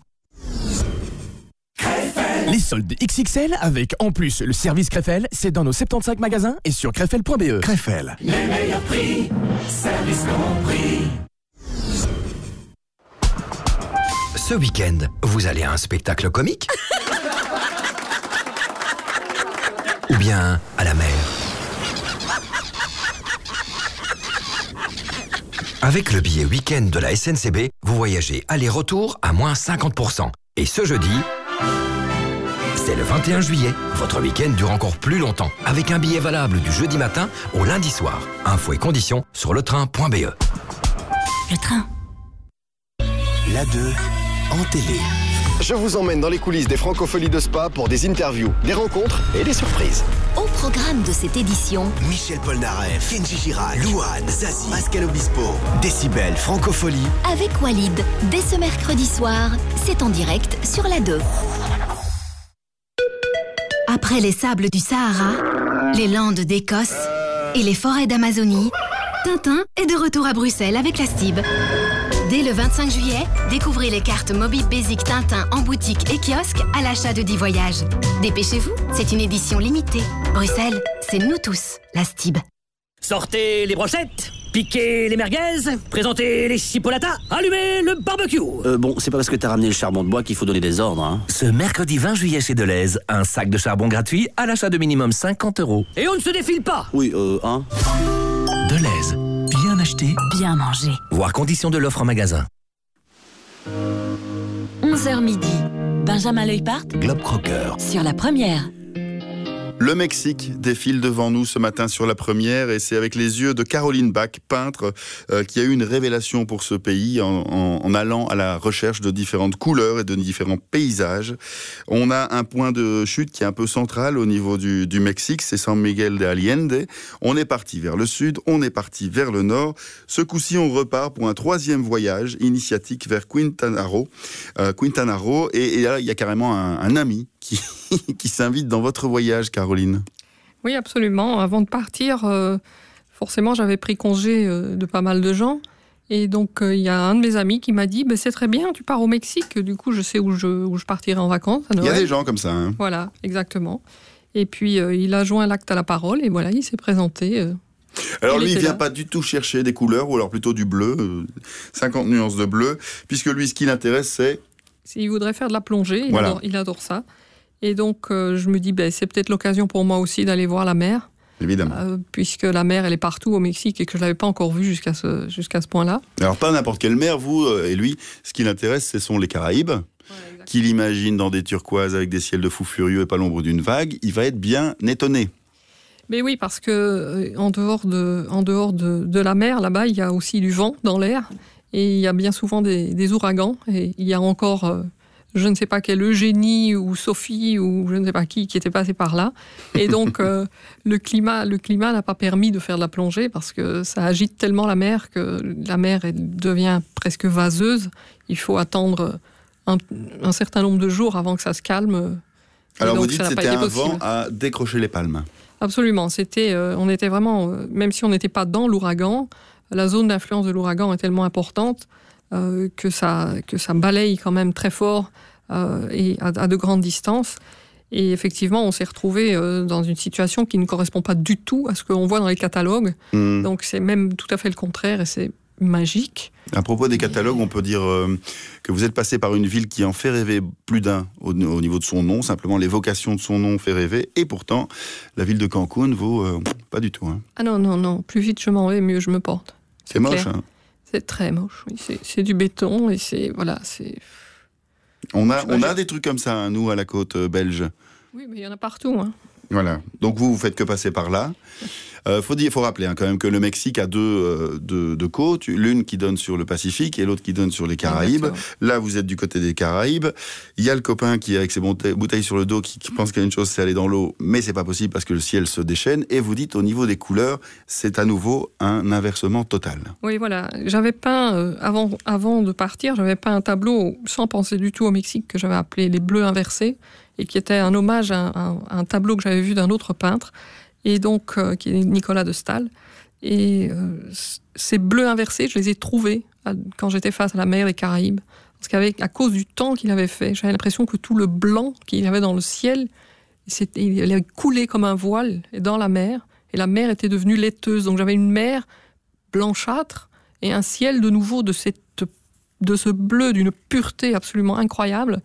Les soldes XXL avec en plus le service Krefel, c'est dans nos 75 magasins et sur krefel.be. Krefel. Les meilleurs prix, service compris. Ce week-end, vous allez à un spectacle comique (laughs) Ou bien à la mer Avec le billet week-end de la SNCB, vous voyagez aller-retour à moins 50%. Et ce jeudi, C'est le 21 juillet. Votre week-end dure encore plus longtemps avec un billet valable du jeudi matin au lundi soir. Infos et conditions sur letrain.be. Le train. La 2 en télé. Je vous emmène dans les coulisses des Francopholies de Spa pour des interviews, des rencontres et des surprises. Au programme de cette édition, Michel Polnareff, Kenji Girac, Louane, Zazie, Pascal Obispo, Décibel, Francopholie. avec Walid, dès ce mercredi soir, c'est en direct sur la 2. Après les sables du Sahara, les landes d'Écosse et les forêts d'Amazonie, Tintin est de retour à Bruxelles avec la STIB. Dès le 25 juillet, découvrez les cartes Moby Basic Tintin en boutique et kiosque à l'achat de 10 voyages. Dépêchez-vous, c'est une édition limitée. Bruxelles, c'est nous tous, la STIB. Sortez les brochettes, piquez les merguez, présentez les chipolatas, allumez le barbecue. Euh, bon, c'est pas parce que t'as ramené le charbon de bois qu'il faut donner des ordres, hein. Ce mercredi 20 juillet chez Deleuze, un sac de charbon gratuit à l'achat de minimum 50 euros. Et on ne se défile pas. Oui, euh, hein. Deleuze, bien acheté, Bien manger. voir conditions de l'offre en magasin. 11h midi. Benjamin Leupart Globe Crocker. sur la première. Le Mexique défile devant nous ce matin sur la première et c'est avec les yeux de Caroline Bach, peintre, euh, qui a eu une révélation pour ce pays en, en- en allant à la recherche de différentes couleurs et de différents paysages. On a un point de chute qui est un peu central au niveau du, du Mexique, c'est San Miguel de Allende. On est parti vers le sud, on est parti vers le nord. Ce coup-ci, on repart pour un troisième voyage initiatique vers Quintanaro. Euh, Quintanaro et, et là, il y a carrément un, un ami qui, (laughs) qui s'invite dans votre voyage, Caroline. Oui, absolument. Avant de partir, euh, forcément, j'avais pris congé euh, de pas mal de gens. Et donc, euh, il y a un de mes amis qui m'a dit Ben, C'est très bien, tu pars au Mexique. Du coup, je sais où je, où je partirai en vacances. Il y a des gens comme ça. hein. Voilà, exactement. Et puis, il a joint l'acte à la parole et voilà, il s'est présenté. Alors Il lui, il était vient là. pas du tout chercher des couleurs, ou alors plutôt du bleu, euh, 50 nuances de bleu, puisque lui, ce qui l'intéresse, c'est... Il voudrait faire de la plongée, il, Voilà. adore, il adore ça. Et donc, euh, je me dis, ben, c'est peut-être l'occasion pour moi aussi d'aller voir la mer, Évidemment. euh, puisque la mer, elle est partout au Mexique et que je ne l'avais pas encore vue jusqu'à ce, jusqu'à ce point-là. Alors pas n'importe quelle mer, vous euh, et lui, ce qui l'intéresse, ce sont les Caraïbes, qu'il imagine dans des turquoises avec des ciels de fous furieux et pas l'ombre d'une vague. Il va être bien étonné. Mais oui, parce que en dehors de, en dehors de, de la mer, là-bas, il y a aussi du vent dans l'air et il y a bien souvent des, des ouragans. Et il y a encore, je ne sais pas quel Eugénie ou Sophie ou je ne sais pas qui qui était passé par là. Et donc, (laughs) euh, le climat, le climat n'a pas permis de faire de la plongée parce que ça agite tellement la mer que la mer elle devient presque vaseuse. Il faut attendre un, un certain nombre de jours avant que ça se calme. Et Alors donc, vous dites que c'était un possible. vent à décrocher les palmes. Absolument. C'était, euh, on était vraiment, euh, même si on n'était pas dans l'ouragan, la zone d'influence de l'ouragan est tellement importante euh, que ça que ça balaye quand même très fort euh, et à, à de grandes distances. Et effectivement, on s'est retrouvé euh, dans une situation qui ne correspond pas du tout à ce qu'on voit dans les catalogues. Hmm. Donc c'est même tout à fait le contraire et c'est magique. À propos des catalogues, on peut dire euh, que vous êtes passé par une ville qui en fait rêver plus d'un au, au niveau de son nom. Simplement, l'évocation de son nom fait rêver. Et pourtant, la ville de Cancun vaut euh, pas du tout. hein. Ah non non non, plus vite je m'en vais, mieux je me porte. C'est moche. hein. C'est très moche. Oui. C'est- C'est du béton et c'est voilà c'est. On a, on a des trucs comme ça, hein, nous, à la côte euh, belge. Oui, mais il y en a partout. Hein. Voilà. Donc vous, vous faites que passer par là. (laughs) Euh, faut dire, faut rappeler hein, quand même que le Mexique a deux, euh, deux, deux côtes, l'une qui donne sur le Pacifique et l'autre qui donne sur les Caraïbes. Là, vous êtes du côté des Caraïbes. Il y a le copain qui, avec ses bouteilles, bouteilles sur le dos, qui, qui pense qu'il y a une chose, c'est aller dans l'eau, mais c'est pas possible parce que le ciel se déchaîne. Et vous dites, au niveau des couleurs, c'est à nouveau un inversement total. Oui, voilà. J'avais peint, euh, avant, avant de partir, j'avais peint un tableau sans penser du tout au Mexique que j'avais appelé Les Bleus inversés et qui était un hommage à un, à un tableau que j'avais vu d'un autre peintre, et donc euh, qui est Nicolas de Stahl. Et euh, ces bleus inversés, je les ai trouvés quand j'étais face à la mer des Caraïbes. Parce qu'avec, à cause du temps qu'il avait fait, j'avais l'impression que tout le blanc qu'il y avait dans le ciel, il avait coulé comme un voile dans la mer, et la mer était devenue laiteuse. Donc j'avais une mer blanchâtre et un ciel de nouveau de, cette, de ce bleu d'une pureté absolument incroyable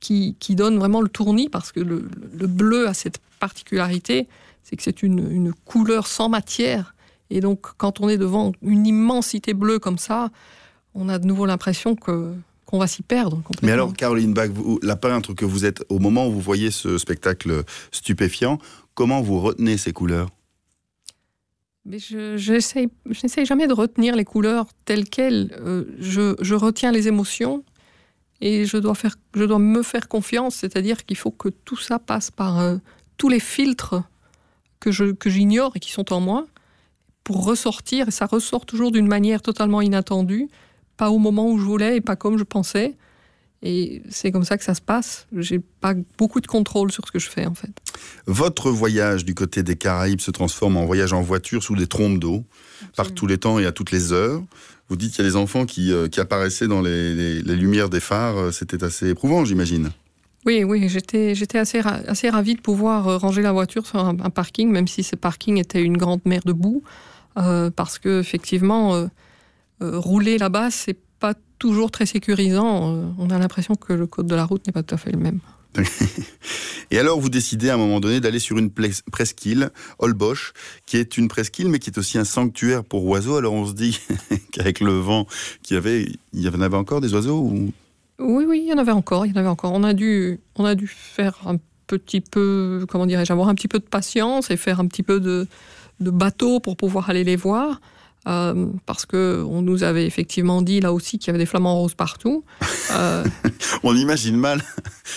qui, qui donne vraiment le tournis parce que le bleu a cette particularité, c'est que c'est une, une couleur sans matière. Et donc quand on est devant une immensité bleue comme ça, on a de nouveau l'impression que qu'on va s'y perdre. Mais alors, Caroline Bach, vous, la peintre que vous êtes, au moment où vous voyez ce spectacle stupéfiant, comment vous retenez ces couleurs? Mais je j'essaye jamais de retenir les couleurs telles quelles. Euh, je, je retiens les émotions et je dois, faire, je dois me faire confiance, c'est-à-dire qu'il faut que tout ça passe par euh, tous les filtres que je- que j'ignore et qui sont en moi pour ressortir. Et ça ressort toujours d'une manière totalement inattendue, pas au moment où je voulais et pas comme je pensais. Et c'est comme ça que ça se passe. J'ai pas beaucoup de contrôle sur ce que je fais en fait. Votre voyage du côté des Caraïbes se transforme en voyage en voiture sous des trompes d'eau, par tous les temps et à toutes les heures. Vous dites qu'il y a des enfants qui, euh, qui apparaissaient dans les, les- les lumières des phares. C'était assez éprouvant, j'imagine. Oui, oui, j'étais, assez, assez ravie de pouvoir euh, ranger la voiture sur un, parking, même si ce parking était une grande mer de boue, euh, parce que effectivement, euh, rouler là-bas, c'est pas toujours très sécurisant. On a l'impression que le code de la route n'est pas tout à fait le même. (laughs) Et alors, vous décidez à un moment donné d'aller sur une presqu'île, Holbox, qui est une presqu'île, mais qui est aussi un sanctuaire pour oiseaux. Alors, on se dit (laughs) qu'avec le vent qu'il y avait, il y en avait encore des oiseaux. Oui, oui, il y en avait encore, il y en avait encore. On a dû, on a dû faire un petit peu, comment dirais-je, avoir un petit peu de patience et faire un petit peu de, de bateau pour pouvoir aller les voir. Euh, parce que on nous avait effectivement dit là aussi qu'il y avait des flamants roses partout. Euh, (laughs) On imagine mal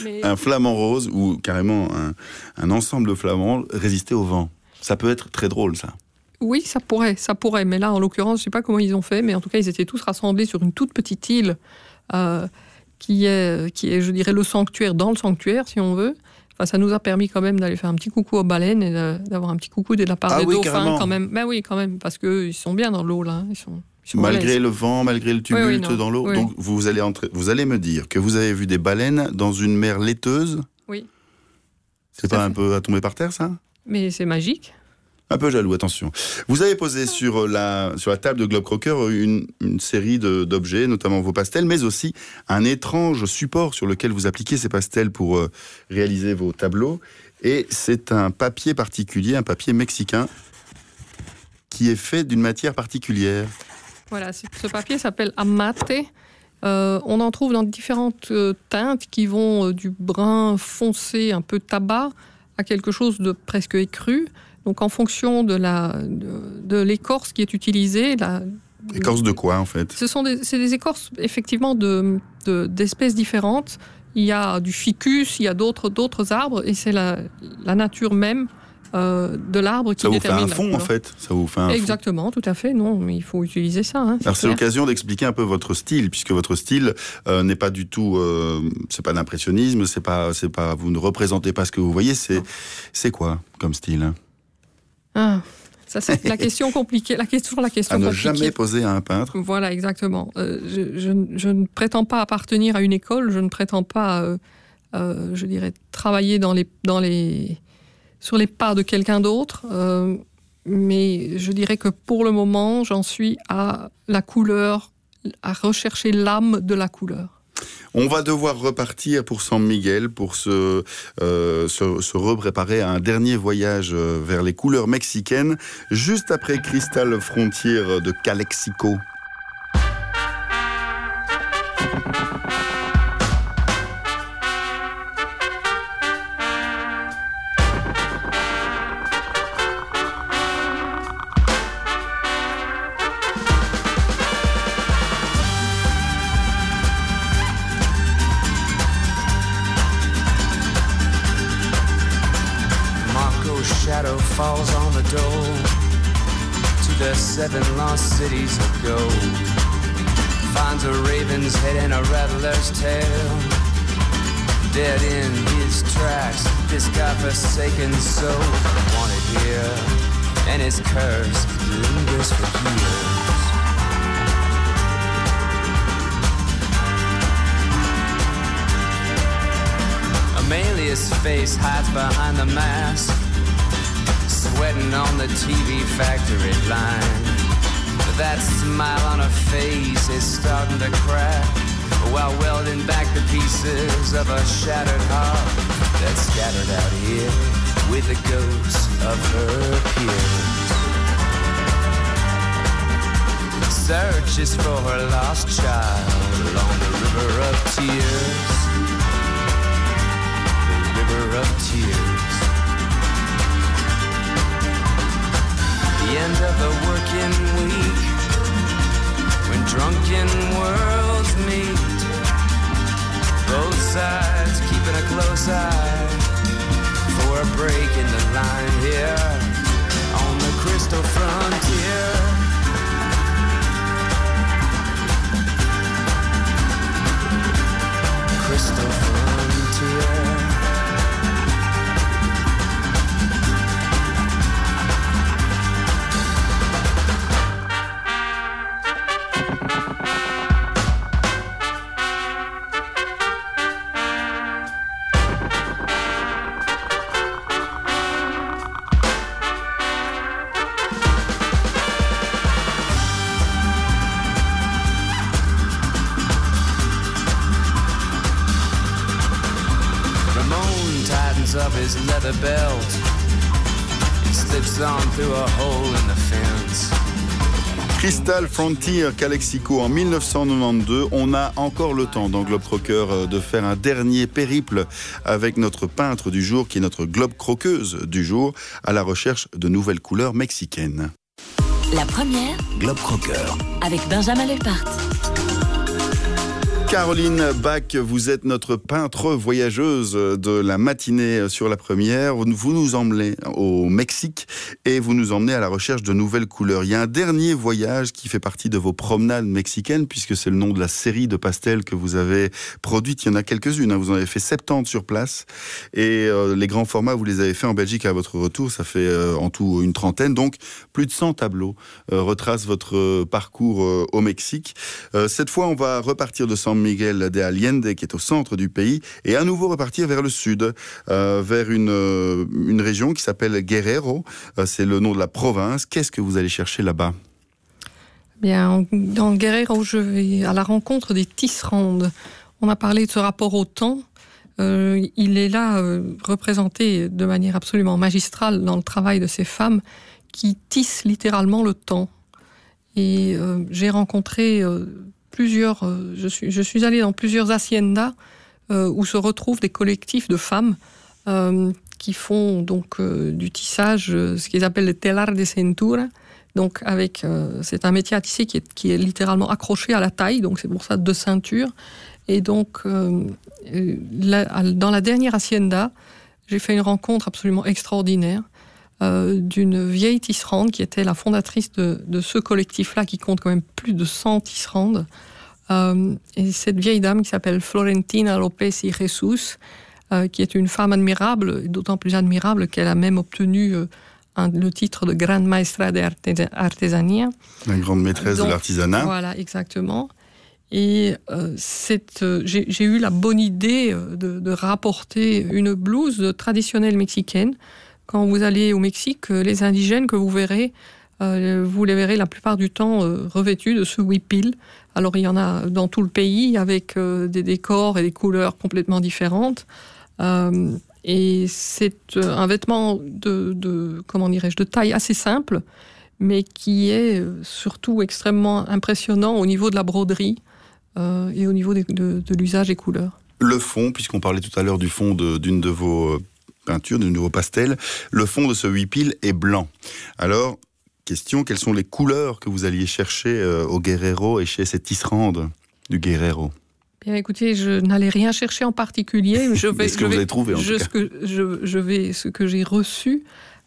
Mais- un flamant rose ou carrément un, un ensemble de flamants résister au vent. Ça peut être très drôle, ça. oui, ça pourrait, ça pourrait. Mais là, en l'occurrence, je sais pas comment ils ont fait, mais en tout cas, ils étaient tous rassemblés sur une toute petite île euh, qui est, qui est, je dirais, le sanctuaire dans le sanctuaire, si on veut. Enfin, ça nous a permis quand même d'aller faire un petit coucou aux baleines et d'avoir un petit coucou de la part Ah des oui, dauphins carrément. quand même. Ben oui, quand même, parce qu'ils sont bien dans l'eau là. Ils sont, ils sont Malgré le vent, malgré le Oui, oui, tumulte dans l'eau. Donc, vous allez, entrer- vous allez me dire que vous avez vu des baleines dans une mer laiteuse? Oui, C'est pas un peu à tomber par terre, ça? Mais c'est magique. Un peu jaloux, attention. Vous avez posé sur la, sur la table de Globe Crocker une, une série d'objets, notamment vos pastels, mais aussi un étrange support sur lequel vous appliquez ces pastels pour euh, réaliser vos tableaux. Et c'est un papier particulier, un papier mexicain, qui est fait d'une matière particulière. Voilà, ce papier s'appelle amate. Euh, on en trouve dans différentes euh, teintes qui vont euh, du brun foncé, un peu tabac, à quelque chose de presque écru. Donc en fonction de la de, de l'écorce qui est utilisée, la- Écorce de quoi, en fait? Ce sont des, des écorces effectivement de, de- d'espèces différentes. Il y a du ficus, il y a d'autres d'autres arbres, et c'est la, la nature même euh, de l'arbre qui Ça vous fait un fond, en fait? Ça vous fait un fond. Exactement, tout à fait. Non, mais il faut utiliser ça. hein, Alors c'est l'occasion d'expliquer un peu votre style, puisque votre style euh, n'est pas du tout, euh, c'est pas d'impressionnisme, c'est pas, c'est pas, vous ne représentez pas ce que vous voyez, c'est, c'est quoi comme style? Ah, ça c'est la question compliquée, la question, toujours la question À ne compliquée. jamais poser à un peintre. Voilà, exactement. Euh, je, je- je ne prétends pas appartenir à une école, je ne prétends pas, euh, euh, je dirais, travailler dans les, dans les, sur les pas de quelqu'un d'autre. mais je dirais que pour le moment, j'en suis à la couleur, à rechercher l'âme de la couleur. On va devoir repartir pour San Miguel pour se, euh, se, repréparer à un dernier voyage euh, vers les couleurs mexicaines, juste après Crystal Frontier de Calexico. Cities of gold. Finds a raven's head and a rattler's tail. Dead in his tracks, this godforsaken soul wanted here, and his curse lingers for years. Amelia's face hides behind the mask, sweating on the TV factory line. That smile on her face is starting to crack while welding back the pieces of a shattered heart that's scattered out here with the ghosts of her peers. Searches for her lost child along the river of tears. The river of tears. The end of the working week. When drunken worlds meet. Both sides keeping a close eye for a break in the line here on the crystal frontier. Crystal frontier. Frontier Calexico en 1992. On a encore le temps dans Globe Crocker euh, de faire un dernier périple avec notre peintre du jour qui est notre globe croqueuse du jour à la recherche de nouvelles couleurs mexicaines. La première Globe Crocker. avec Benjamin Lepart. Caroline Bach, vous êtes notre peintre voyageuse de la matinée sur la première. Vous nous emmenez au Mexique et vous nous emmenez à la recherche de nouvelles couleurs. Il y a un dernier voyage qui fait partie de vos promenades mexicaines, puisque c'est le nom de la série de pastels que vous avez produite. Il y en a quelques-unes. hein. Vous en avez fait 70 sur place. Et euh, les grands formats, vous les avez fait en Belgique à votre retour. Ça fait euh, en tout une trentaine. Donc, plus de 100 tableaux euh, retracent votre euh, parcours au Mexique. Cette fois, on va repartir de San Miguel de Allende, qui est au centre du pays, et à nouveau repartir vers le sud, euh, vers une, euh, une région qui s'appelle Guerrero. Euh, c'est le nom de la province. Qu'est-ce que vous allez chercher là-bas? Bien, en- dans Guerrero, je vais à la rencontre des tisserandes. On a parlé de ce rapport au temps. Il est là représenté de manière absolument magistrale dans le travail de ces femmes qui tissent littéralement le temps. Et j'ai rencontré euh, je, suis, allée dans plusieurs haciendas euh, où se retrouvent des collectifs de femmes euh, qui font donc du tissage, ce qu'ils appellent le telar de cintura. Donc c'est un métier à tisser qui est, littéralement accroché à la taille, donc c'est pour ça deux ceintures. Et donc dans la dernière hacienda, j'ai fait une rencontre absolument extraordinaire euh, d'une vieille tisserande qui était la fondatrice de, de ce collectif-là, qui compte quand même plus de 100 tisserandes. Euh, et cette vieille dame qui s'appelle Florentina Lopez y Jesus, euh, qui est une femme admirable, d'autant plus admirable qu'elle a même obtenu un- le titre de Grande Maestra de Arte- Artesania. La grande maîtresse Donc, de l'artisanat. Voilà, exactement. Et euh, euh, j'ai eu la bonne idée de, de rapporter une blouse traditionnelle mexicaine. Quand vous allez au Mexique, euh, les indigènes que vous verrez, euh, vous les verrez la plupart du temps euh, revêtus de ce huipil. Alors il y en a dans tout le pays avec des décors et des couleurs complètement différentes. Et c'est un vêtement de, comment dirais-je de taille assez simple, mais qui est surtout extrêmement impressionnant au niveau de la broderie et au niveau de, de l'usage des couleurs. Le fond, puisqu'on parlait tout à l'heure du fond d'une de, vos peintures, d'une de vos pastels, le fond de ce huit piles est blanc. Alors, question, quelles sont les couleurs que vous alliez chercher euh, au Guerrero et chez ces tisserandes du Guerrero? Bien, écoutez, je n'allais rien chercher en particulier. Je (laughs) vais, ce que je vous vais- avez trouvé, en je- tout ce que je, je vais, ce que j'ai reçu,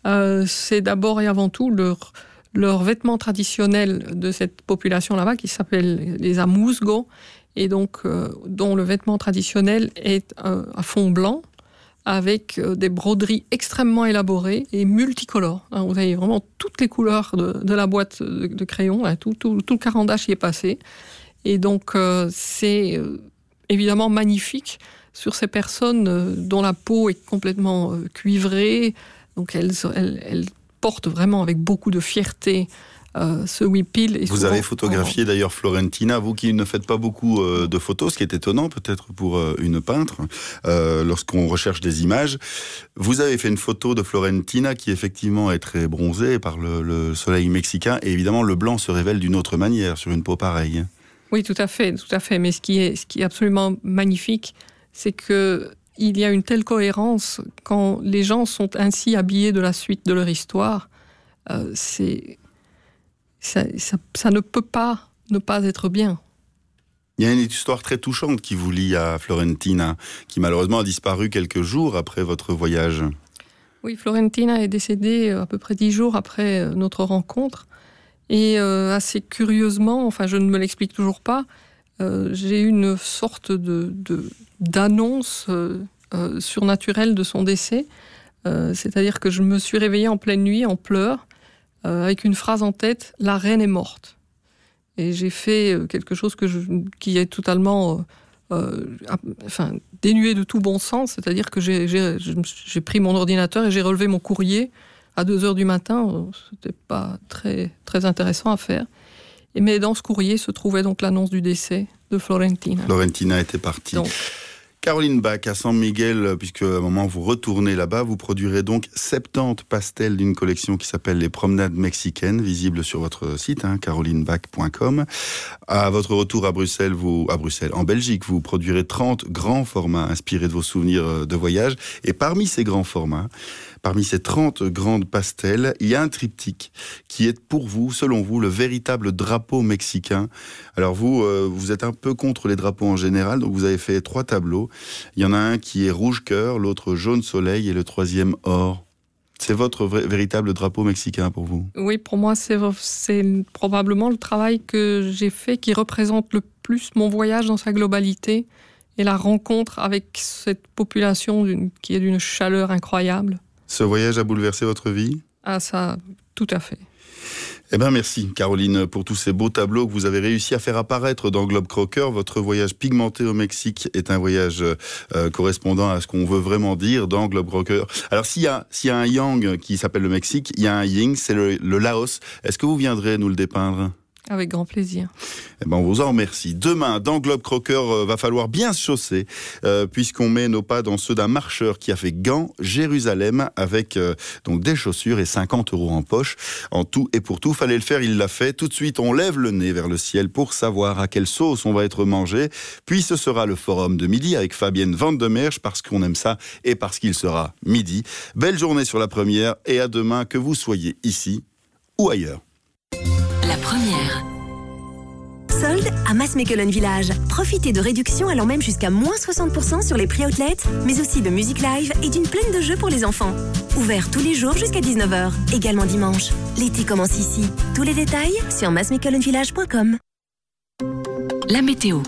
euh, c'est d'abord et avant tout leur, leur vêtement traditionnel de cette population là-bas qui s'appelle les amusgo, et donc euh, dont le vêtement traditionnel est euh, à fond blanc avec euh, des broderies extrêmement élaborées et multicolores. Hein, vous avez vraiment toutes les couleurs de, la boîte de, de crayons, hein, tout, le carandage y est passé. Et donc, euh, c'est euh, évidemment magnifique sur ces personnes dont la peau est complètement cuivrée. Donc, elles portent vraiment avec beaucoup de fierté euh, ce whipil. Vous souvent- avez photographié d'ailleurs Florentina, vous qui ne faites pas beaucoup euh, de photos, ce qui est étonnant peut-être pour euh, une peintre, euh, lorsqu'on recherche des images. Vous avez fait une photo de Florentina qui effectivement est très bronzée par le, le soleil mexicain, et évidemment le blanc se révèle d'une autre manière sur une peau pareille. Oui, tout à fait, tout à fait. Mais ce qui est, ce qui est absolument magnifique, c'est que il y a une telle cohérence quand les gens sont ainsi habillés de la suite de leur histoire. Euh, c'est ça, ça, ça ne peut pas ne pas être bien. Il y a une histoire très touchante qui vous lie à Florentina, qui malheureusement a disparu quelques jours après votre voyage. Oui, Florentina est décédée euh, à peu près dix jours après euh, notre rencontre. Et euh, assez curieusement, enfin je ne me l'explique toujours pas, euh, j'ai eu une sorte de d'annonce euh, surnaturelle de son décès. C'est-à-dire que je me suis réveillée en pleine nuit en pleurs, euh, avec une phrase en tête La reine est morte. Et j'ai fait euh, quelque chose que je, qui est totalement euh, enfin, dénué de tout bon sens. C'est-à-dire que j'ai- pris mon ordinateur et j'ai relevé mon courrier à 2 heures du matin. C'était pas très, très intéressant à faire. Et, mais dans ce courrier se trouvait donc l'annonce du décès de Florentina. Florentina était partie. Donc, Caroline Bach à San Miguel, puisque à un moment vous retournez là-bas, vous produirez donc 70 pastels d'une collection qui s'appelle Les Promenades mexicaines, visible sur votre site, hein, carolinebach.com. À votre retour à Bruxelles, vous, à Bruxelles, en Belgique, vous produirez 30 grands formats inspirés de vos souvenirs euh, de voyage. Et parmi ces grands formats, Parmi ces 30 grandes pastels, il y a un triptyque qui est pour vous, selon vous, le véritable drapeau mexicain. Alors vous, euh, vous êtes un peu contre les drapeaux en général, donc vous avez fait trois tableaux. Il y en a un qui est rouge cœur, l'autre jaune soleil et le troisième or. C'est votre véritable drapeau mexicain pour vous? Oui, pour moi, c'est probablement le travail que j'ai fait qui représente le plus mon voyage dans sa globalité et la rencontre avec cette population qui est d'une chaleur incroyable. Ce voyage a bouleversé votre vie? Ah, ça, tout à fait. Eh bien, merci, Caroline, pour tous ces beaux tableaux que vous avez réussi à faire apparaître dans Globe Crocker. Votre voyage pigmenté au Mexique est un voyage euh, correspondant à ce qu'on veut vraiment dire dans Globe Crocker. Alors, s'il y, a- y a un yang qui s'appelle le Mexique, il y a un ying, c'est le, le Laos. Est-ce que vous viendrez nous le dépeindre? Avec grand plaisir. eh ben, on vous en remercie. Demain, dans Globe Crocker, euh, va falloir bien se chausser, euh, puisqu'on met nos pas dans ceux d'un marcheur qui a fait Gand, Jérusalem, avec euh, donc des chaussures et 50 euros en poche. En tout et pour tout, fallait le faire, il l'a fait. Tout de suite, on lève le nez vers le ciel pour savoir à quelle sauce on va être mangé. Puis ce sera le forum de midi avec Fabienne Van de Merch, parce qu'on aime ça et parce qu'il sera midi. Belle journée sur la première et à demain, que vous soyez ici ou ailleurs. Première. Solde à Maasmechelen Village. Profitez de réductions allant même jusqu'à moins 60% sur les prix outlets, mais aussi de musique live et d'une plaine de jeux pour les enfants. Ouvert tous les jours jusqu'à 19h, également dimanche. L'été commence ici. Tous les détails sur maasmechelenvillage.com. La météo.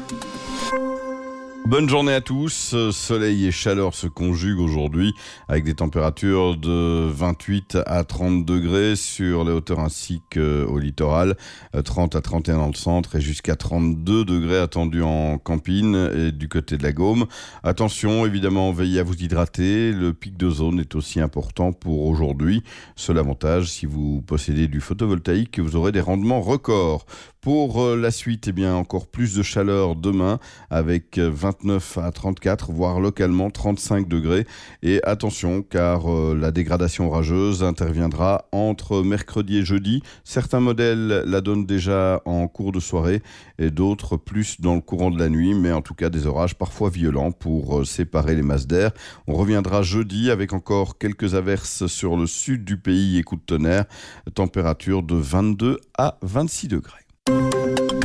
Bonne journée à tous. Euh, Soleil et chaleur se conjuguent aujourd'hui avec des températures de 28 à 30 degrés sur les hauteurs ainsi qu'au littoral, Euh, 30 à 31 dans le centre et jusqu'à 32 degrés attendus en campine et du côté de la Gaume. Attention, évidemment, veillez à vous hydrater. Le pic d'ozone est aussi important pour aujourd'hui. Seul avantage, si vous possédez du photovoltaïque, que vous aurez des rendements records. Pour euh, la suite, eh bien, encore plus de chaleur demain avec euh, 29 à 34, voire localement 35 degrés. Et attention, car euh, la dégradation orageuse interviendra entre mercredi et jeudi. Certains modèles la donnent déjà en cours de soirée et d'autres plus dans le courant de la nuit, mais en tout cas des orages parfois violents pour euh, séparer les masses d'air. On reviendra jeudi avec encore quelques averses sur le sud du pays et coups de tonnerre. Température de 22 à 26 degrés. Música